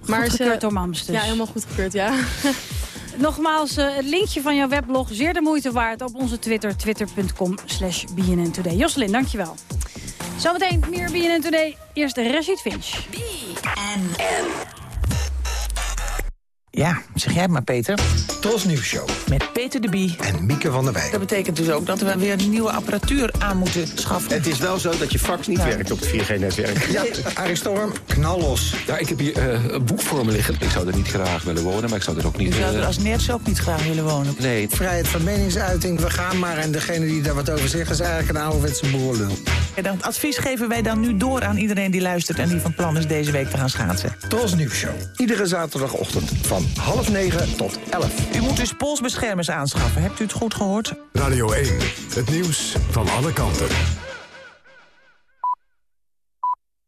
Goed maar gekeurd door mams dus. Ja, helemaal goed gekeurd, ja. Nogmaals, uh, het linkje van jouw weblog, zeer de moeite waard... op onze Twitter, twitter.com slash BNN Today. Jocelyn, dankjewel. Zometeen meer BNN Today. Eerst Rashid Finch. BNN. Ja, zeg jij het maar, Peter. Tros Nieuws Show. Met Peter de Bie. En Mieke van der Wij. Dat betekent dus ook dat we weer nieuwe apparatuur aan moeten schaffen. Het is wel zo dat je fax niet werkt op het 4G-netwerk. Ja, Arie Storm, knal los. Ja, ik heb hier uh, een boek voor me liggen. Ik zou er niet graag willen wonen, maar ik zou er ook niet... Je zou er als nerds ook niet graag willen wonen? Nee. Vrijheid van meningsuiting, we gaan maar. En degene die daar wat over zegt is eigenlijk een ouderwetse boerlul. En dat advies geven wij dan nu door aan iedereen die luistert... en die van plan is deze week te gaan schaatsen. Tros Nieuws Show. Iedere zaterdagochtend van half negen tot 11. U moet dus polsbeschermers aanschaffen. Hebt u het goed gehoord? Radio 1, het nieuws van alle kanten.